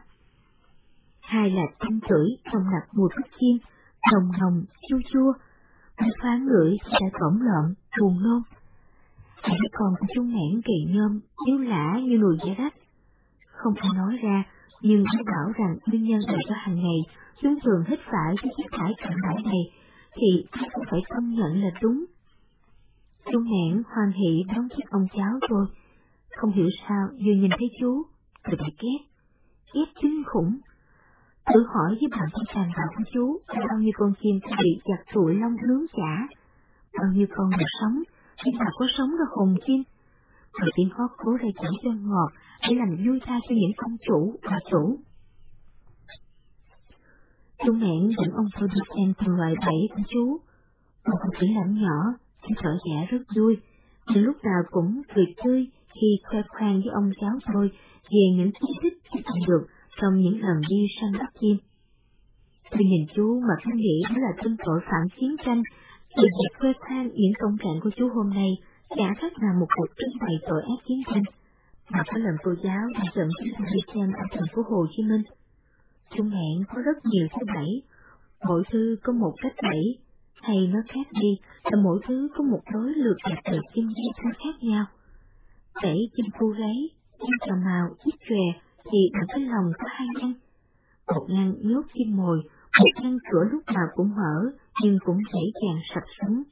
Hai là thanh tuổi trong nặc mùi thuốc chim, nồng nồng, chua chua, một phá ngửi thì đã cổng loạn, buồn nôn. Hai còn con của chú ngãn kỳ nhôm, yếu lã như nồi giá rách. Không thể nói ra, nhưng nó bảo rằng nguyên nhân là do hàng ngày chúng thường hít phải cái chất thải cặn bã này, thì không phải công nhận là đúng. Trung ngãn hoan hỷ đón chiếc ông cháu tôi, không hiểu sao vừa nhìn thấy chú, tôi bị ghét, ghét kinh khủng. Tự hỏi với bạn tay tàn bạo của chú, bao nhiêu con chim bị chặt tuổi lông nướng chả, bao nhiêu con được sống, nhưng mà có sống ra hồn chim thời tiếng hót cố ra chỉ cho ngọt để làm vui tha cho những công chủ và chủ. Chú mẹn dẫn ông tôi đi xem từng loại bẫy của chú. Một con chỉ lãm nhỏ, chú thở giả rất vui, nhưng lúc nào cũng cười tươi khi khoe khoang với ông cháu tôi về những kiến thức đã được trong những lần đi săn bắt chim. Tôi nhìn chú mà cứ nghĩ đó là tên tội phạm chiến tranh, thì việc khoe khoang những công trạng của chú hôm nay cả khác nào một cuộc trưng bày tội ác chiến tranh. Mà có lần cô giáo đã dẫn chúng tôi đi xem ở thành phố Hồ Chí Minh. Chúng hẹn có rất nhiều thứ bảy, mỗi thứ có một cách bảy, hay nó khác đi là mỗi thứ có một đối lượt đặt được chim di khác nhau. Bẫy chim cu gáy, chim cà màu, chim chòe, thì ở cái lòng có hai ngăn. Một ngăn nhốt chim mồi, một ngăn cửa lúc nào cũng mở, nhưng cũng dễ dàng sập xuống.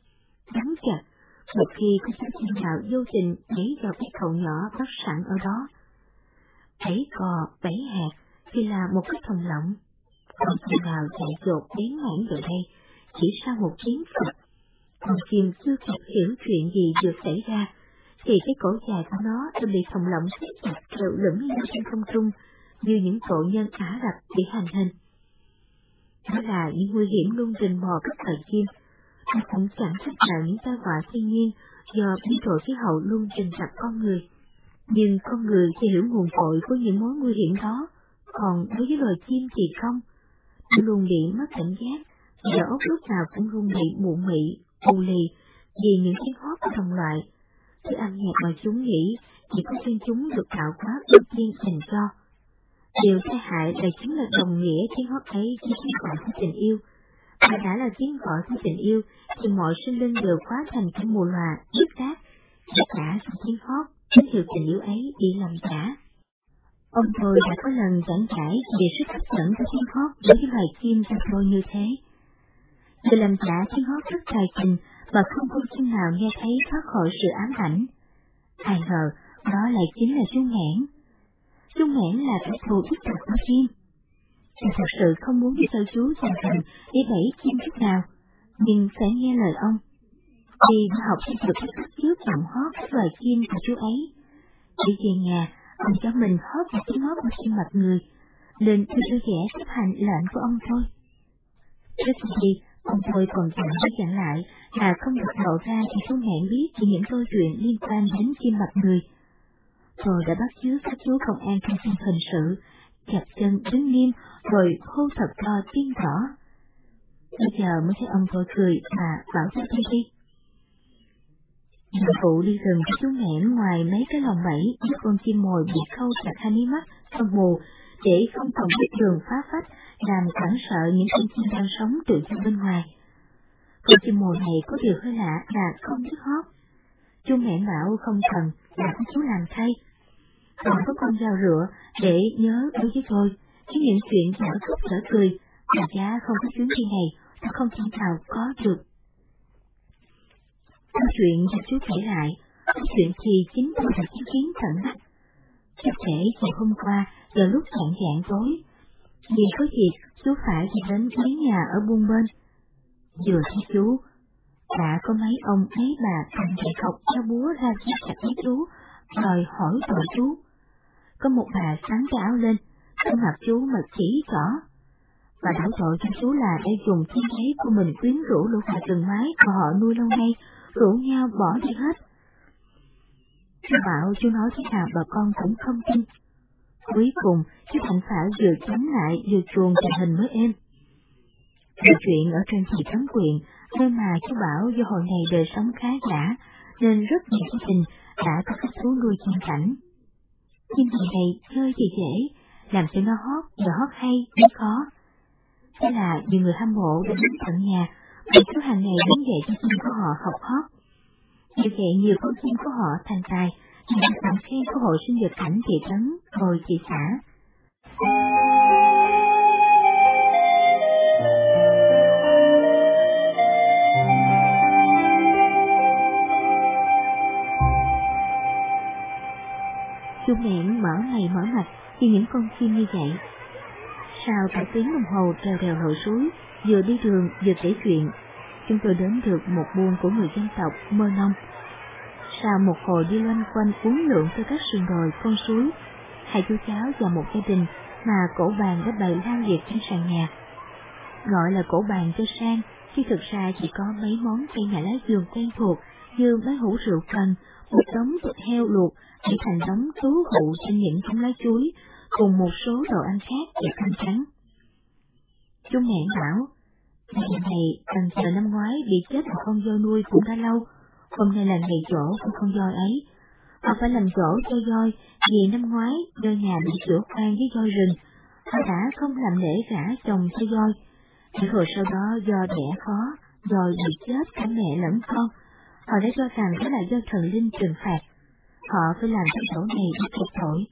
Đắng chặt, một khi có chú chim nào vô tình nhảy vào cái khẩu nhỏ bắt sẵn ở đó. Thấy cò, bảy hạt, thì là một cái thòng lọng. Con chim nào chạy dột đến mãn vào đây, chỉ sau một tiếng phật. Con chim chưa kịp hiểu chuyện gì vừa xảy ra, thì cái cổ dài của nó đã bị thòng lọng siết chặt treo lửng lên trên không trung, như những tội nhân Ả Rập bị hành hình. Đó là những nguy hiểm luôn rình mò các loài chim, ta cũng chẳng khác nào những tai họa thiên nhiên do biến đổi khí hậu luôn trình rập con người. Nhưng con người chỉ hiểu nguồn cội của những mối nguy hiểm đó, còn đối với loài chim thì không. Nó luôn bị mất cảnh giác, và ốc lúc nào cũng luôn bị mụ mị, u lì vì những tiếng hót của đồng loại. Thứ âm nhạc mà chúng nghĩ chỉ có riêng chúng được tạo hóa ưu tiên dành cho. Điều tai hại là chính là đồng nghĩa tiếng hót ấy với tiếng gọi của tình yêu. Mà đã là tiếng gọi của tình yêu, thì mọi sinh linh đều hóa thành cái mùa loà, dứt rác, tất cả trong tiếng hót, tín hiệu tình yêu ấy bị làm giả. Ông tôi đã có lần giảng giải về sức hấp dẫn của tiếng hót đối với loài chim cho tôi như thế. Sự làm giả tiếng hót rất tài tình và không có chim nào nghe thấy thoát khỏi sự ám ảnh. Ai ngờ, đó lại chính là chú ngãn. Chú ngãn là kẻ thù đích thực của chim. Chàng thật sự không muốn đi theo chú chàng thành để bẫy chim chút nào, nhưng phải nghe lời ông. Đi học sinh được cách bắt trước giọng hót các loài chim của chú ấy. Đi về nhà, ông cho mình hót một tiếng hót của chim mặt người, lên cho đứa trẻ chấp hành lệnh của ông thôi. Trước khi ông tôi còn dặn với dặn lại là không được lộ ra thì chú hẹn biết về những câu chuyện liên quan đến chim mặt người. Tôi đã bắt chước các chú công an trong phiên hình sự, chặt chân đứng nghiêm rồi hô thật to tiếng rõ. Bây giờ mới thấy ông tôi cười mà bảo ra tôi đi. Bà phụ đi rừng cho chú nghẽn ngoài mấy cái lồng bẫy giúp con chim mồi bị khâu chặt hai mí mắt, trong mù, để không còn biết đường phá phách, làm cản sợ những con chim đang sống tự do bên ngoài. Con chim mồi này có điều hơi lạ là không biết hót. Chú mẹ bảo không cần là chú làm thay. Còn có con dao rửa để nhớ đối với tôi, chứ những chuyện dở khóc dở cười, mà giá không có chuyến đi này, nó không thể nào có được. Câu chuyện cho chú kể lại, câu chuyện thì chính tôi đã chứng kiến tận mắt. Chắc kể chiều hôm qua, giờ lúc dạng dạng tối, vì có việc chú phải đi đến mấy nhà ở buôn bên. Vừa thấy chú, đã có mấy ông mấy bà cầm gậy cọc cho búa ra chia chặt với chú, rồi hỏi tội chú. Có một bà sáng cái áo lên, cái mặt chú mà chỉ rõ. Và đảo tội cho chú là đã dùng thiên giấy của mình quyến rũ lũ bà rừng mái mà họ nuôi lâu nay, rủ nhau bỏ đi hết. Chú bảo chú nói thế nào bà con cũng không tin. Cuối cùng, chú Thành phả vừa chống lại vừa chuồn tình hình mới êm. Điều chuyện ở trên thị trấn quyện, nơi mà chú Bảo do hồi này đời sống khá giả, nên rất nhiều gia đình đã có cách thú nuôi chim cảnh. Nhưng thằng này chơi thì dễ, làm cho nó hót và hót hay mới khó. Thế là nhiều người hâm mộ đã đến tận nhà, và số hàng ngày đến dạy cho chim của họ học hót. Như vậy nhiều con chim của họ thành tài, nhận được tặng khen của hội sinh nhật cảnh thị trấn, rồi thị xã. Chú miệng mở mày mở mặt như những con chim như vậy. Sau cả tiếng đồng hồ trèo đèo lội suối, vừa đi đường vừa kể chuyện, chúng tôi đến được một buôn của người dân tộc Mơ Nông. Sau một hồi đi loanh quanh uống lượng tới các sườn đồi con suối, hai chú cháu và một gia đình mà cổ bàn đã bày lan liệt trên sàn nhà. Gọi là cổ bàn cho sang, chứ thực ra chỉ có mấy món cây nhà lá vườn quen thuộc như mấy hũ rượu cần, một đống thịt heo luộc để thành đống tú hụ trên những tấm lá chuối, cùng một số đồ ăn khác và thanh trắng. Chú mẹ bảo, ngày này cần chờ năm ngoái bị chết một con voi nuôi cũng đã lâu, hôm nay là ngày chỗ của con voi ấy. Họ phải làm chỗ cho voi vì năm ngoái do nhà bị chữa khoan với voi rừng, họ đã không làm lễ gả chồng cho voi. Để rồi sau đó do đẻ khó, rồi bị chết cả mẹ lẫn con, họ đã cho rằng đó là do thần linh trừng phạt. Họ phải làm cái chỗ này để phục thổi.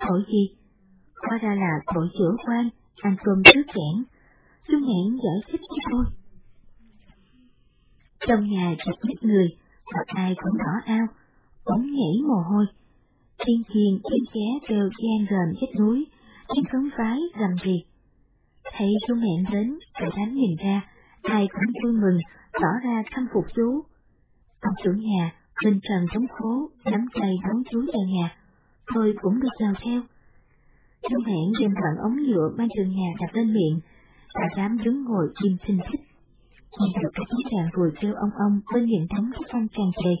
Thổi gì? Hóa ra là thổi chữa quan, ăn cơm trước kẽn. Chú Nhãn giải thích với tôi. Trong nhà chật ních người, mặt ai cũng đỏ ao, bóng nhảy mồ hôi. Thiên thiền thiên ché kêu gian rền chết núi, thiên cống phái rầm rì. Thấy chú mẹn đến, cả đám nhìn ra, ai cũng vui mừng, tỏ ra khâm phục chú. Ông chủ nhà, Minh Trần chống khố, nắm tay đón chú vào nhà, tôi cũng được vào theo. Chú hẹn đem đoạn ống nhựa mang trường nhà đặt lên miệng, đã dám đứng ngồi chim thinh thích. Nghe được cái tiếng đàn rồi kêu ông ông bên hiện thống thức ăn tràn trề.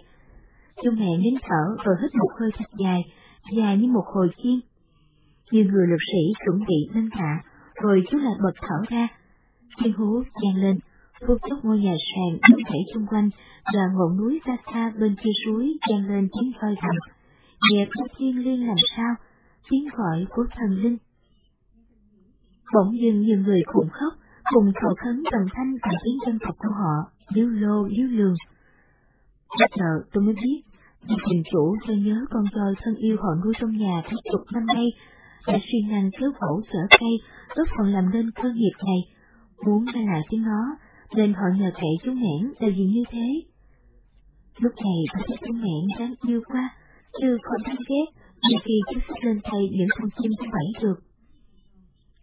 Trung hẹn nín thở rồi hít một hơi thật dài, dài như một hồi chiên. Như người lực sĩ chuẩn bị nâng hạ rồi chú lại bật thở ra. Chiên hú vang lên, phút chốc ngôi nhà sàn đông thể xung quanh và ngọn núi xa xa bên kia suối vang lên tiếng hơi thầm. Nhạc của thiên liên làm sao, tiếng gọi của thần linh. Bỗng dưng nhiều người khủng khóc, cùng thổ khấn tần thanh và tiếng dân tộc của họ, điếu lô, điếu lường. bất ngờ tôi mới biết, vì tình chủ tôi nhớ con voi thân yêu họ nuôi trong nhà mấy chục năm nay, đã suy năng cứu khổ sở cây, góp phần làm nên cơ nghiệp này, muốn ra lại với nó, nên họ nhờ cậy chú mẻn là vì như thế. Lúc này tôi thấy chú mẻn đáng yêu quá, chứ không đáng ghét, như khi chú xích lên thay những con chim thứ bảy được.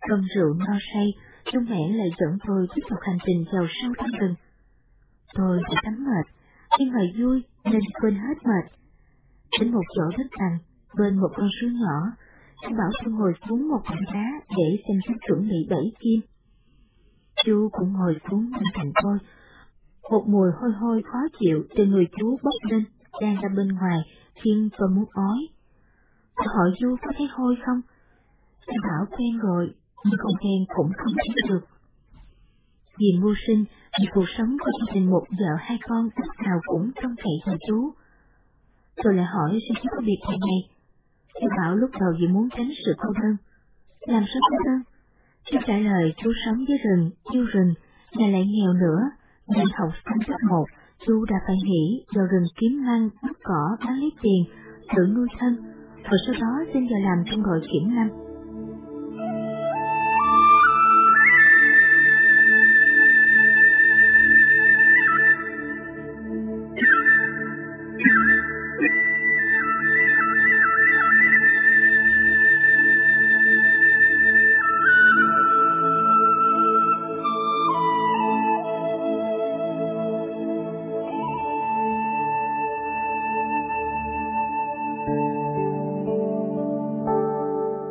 Cơm rượu no say, chú mẻn lại dẫn tôi tiếp tục hành trình vào sâu trong rừng. Tôi đã tắm mệt, nhưng mà vui nên quên hết mệt. Đến một chỗ đất bằng, bên một con suối nhỏ, chú bảo tôi ngồi xuống một tảng đá để xem chú chuẩn bị bẫy chim. Chú cũng ngồi xuống bên cạnh tôi. Một mùi hôi hôi khó chịu từ người chú bốc lên, đang ra bên ngoài, khiến tôi muốn ói. Tôi hỏi Du có thấy hôi không? Tôi bảo quen rồi, nhưng không quen cũng không thấy được. Vì mưu sinh, vì cuộc sống của gia đình một vợ hai con lúc nào cũng trông cậy vào chú. Tôi lại hỏi sao chú có việc hàng này Chú bảo lúc đầu vì muốn tránh sự cô đơn. Làm sao cô đơn? Chú trả lời chú sống với rừng, yêu rừng, nhà lại nghèo nữa, nên học xong cấp một, chú đã phải nghỉ vào rừng kiếm măng, bắt cỏ, bán lấy tiền, tự nuôi thân, rồi sau đó xin vào làm trong đội kiểm lâm.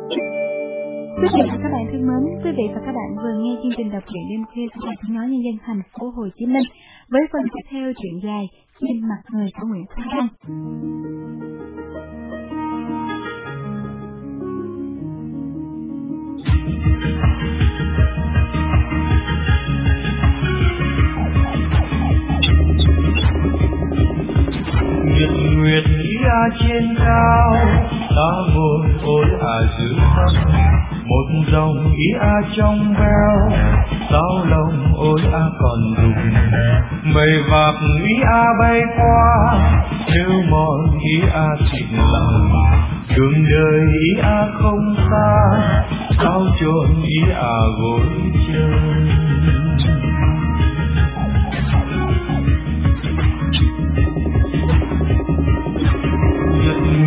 Quý vị và các bạn thân mến, quý vị và các bạn vừa nghe chương trình đọc truyện đêm khuya của Đài Tiếng nói nhân dân thành phố Hồ Chí Minh với phần tiếp theo truyện dài Trên mặt người của Nguyễn Thái Đăng. Nguyệt nguyệt ra trên cao ta ngồi ôi à giữ thấp một dòng ý a trong veo sao lòng ôi a còn rụng mây vạc a à bay qua, nếu mòn ý a thịt lòng. Đường đời ý a không xa sao ý a gối chân.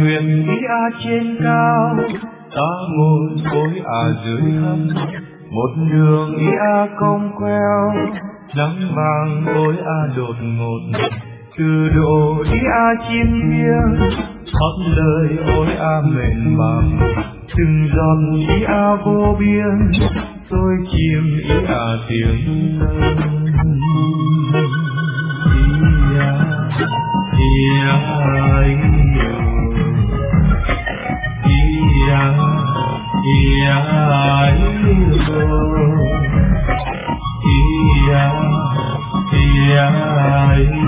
Nguyện ia trên cao, ta ngồi cối à dưới thấp một đường ia cong queo, nắng vàng ôi a đột ngột. Từ độ a chim thiêng thoát lời ôi a mềm màng. Từng giọt a vô biên, tôi chim a tiếng යං ඊයායුදෝ ඊයා ඊයායුදෝ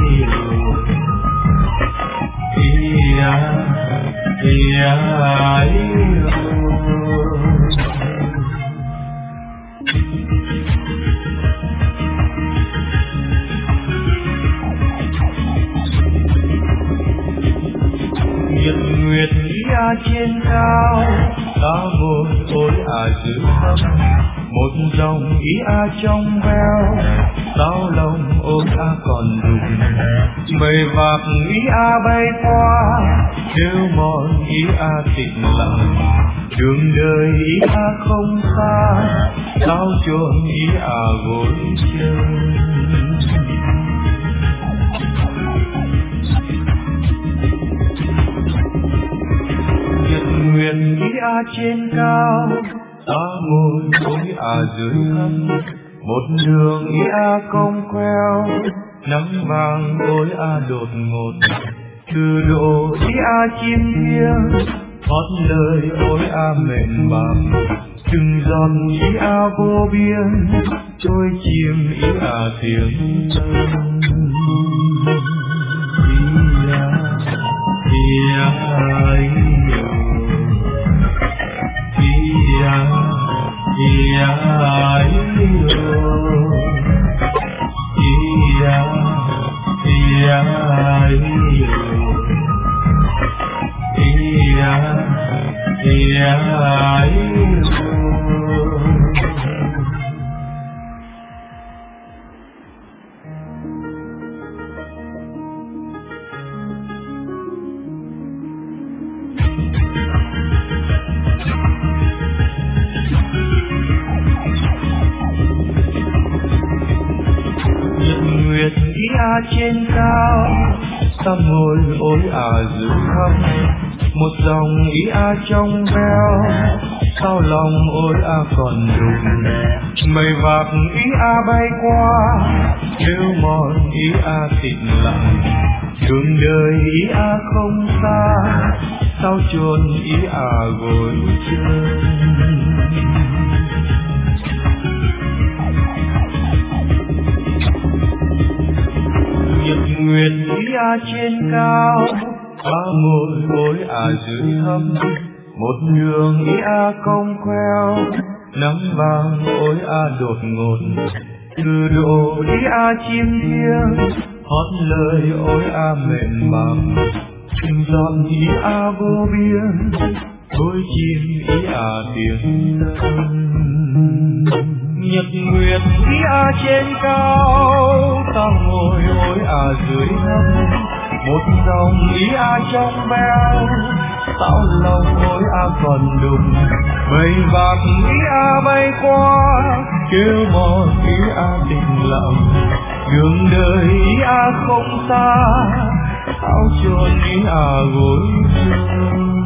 ඊයා ඊයායුදෝ giữ thấm một dòng ý a trong veo tao lòng ôm a còn đùng mây vạc ý a bay qua chiều mòn ý a tịnh lặng. Đường đời ý a không xa tao chuồng ý a gối chân nguyện ý a trên cao ta ngồi ôi à dưới thấp một đường ia cong queo. Nắng vàng ôi a đột ngột, từ độ ia chim thiêng. Thoát lời ôi a mềm màng, từng giọt ia vô biên. Trôi chim ia tiếng ia ia ia ia Yeah. Nguyệt ia trên cao. Ta ngồi ôi à giữ thấp một dòng ia trong veo. Sao lòng ôi a còn đùng. Mây vạc a bay qua. Nếu mòn ý a thịt lặng. Đường đời ý a không xa. Sao chôn a gối chân? nguyệt ý a trên cao, ba ngồi gối a dưới thâm, một đường ý a cong queo, nắng vàng ối a đột ngột từ độ ý a chim thiêng, hót lời ối a mềm bằng. tình giòn ý a vô biên, đôi chim ý a tiếng dân nhật nguyệt ia trên cao ta ngồi ôi à dưới nắng một dòng ý a trong veo sao lòng ôi a còn đùng mây vạc a bay qua, kêu mòn a tình lặng đường đời ý a không xa sao ý a gối thương.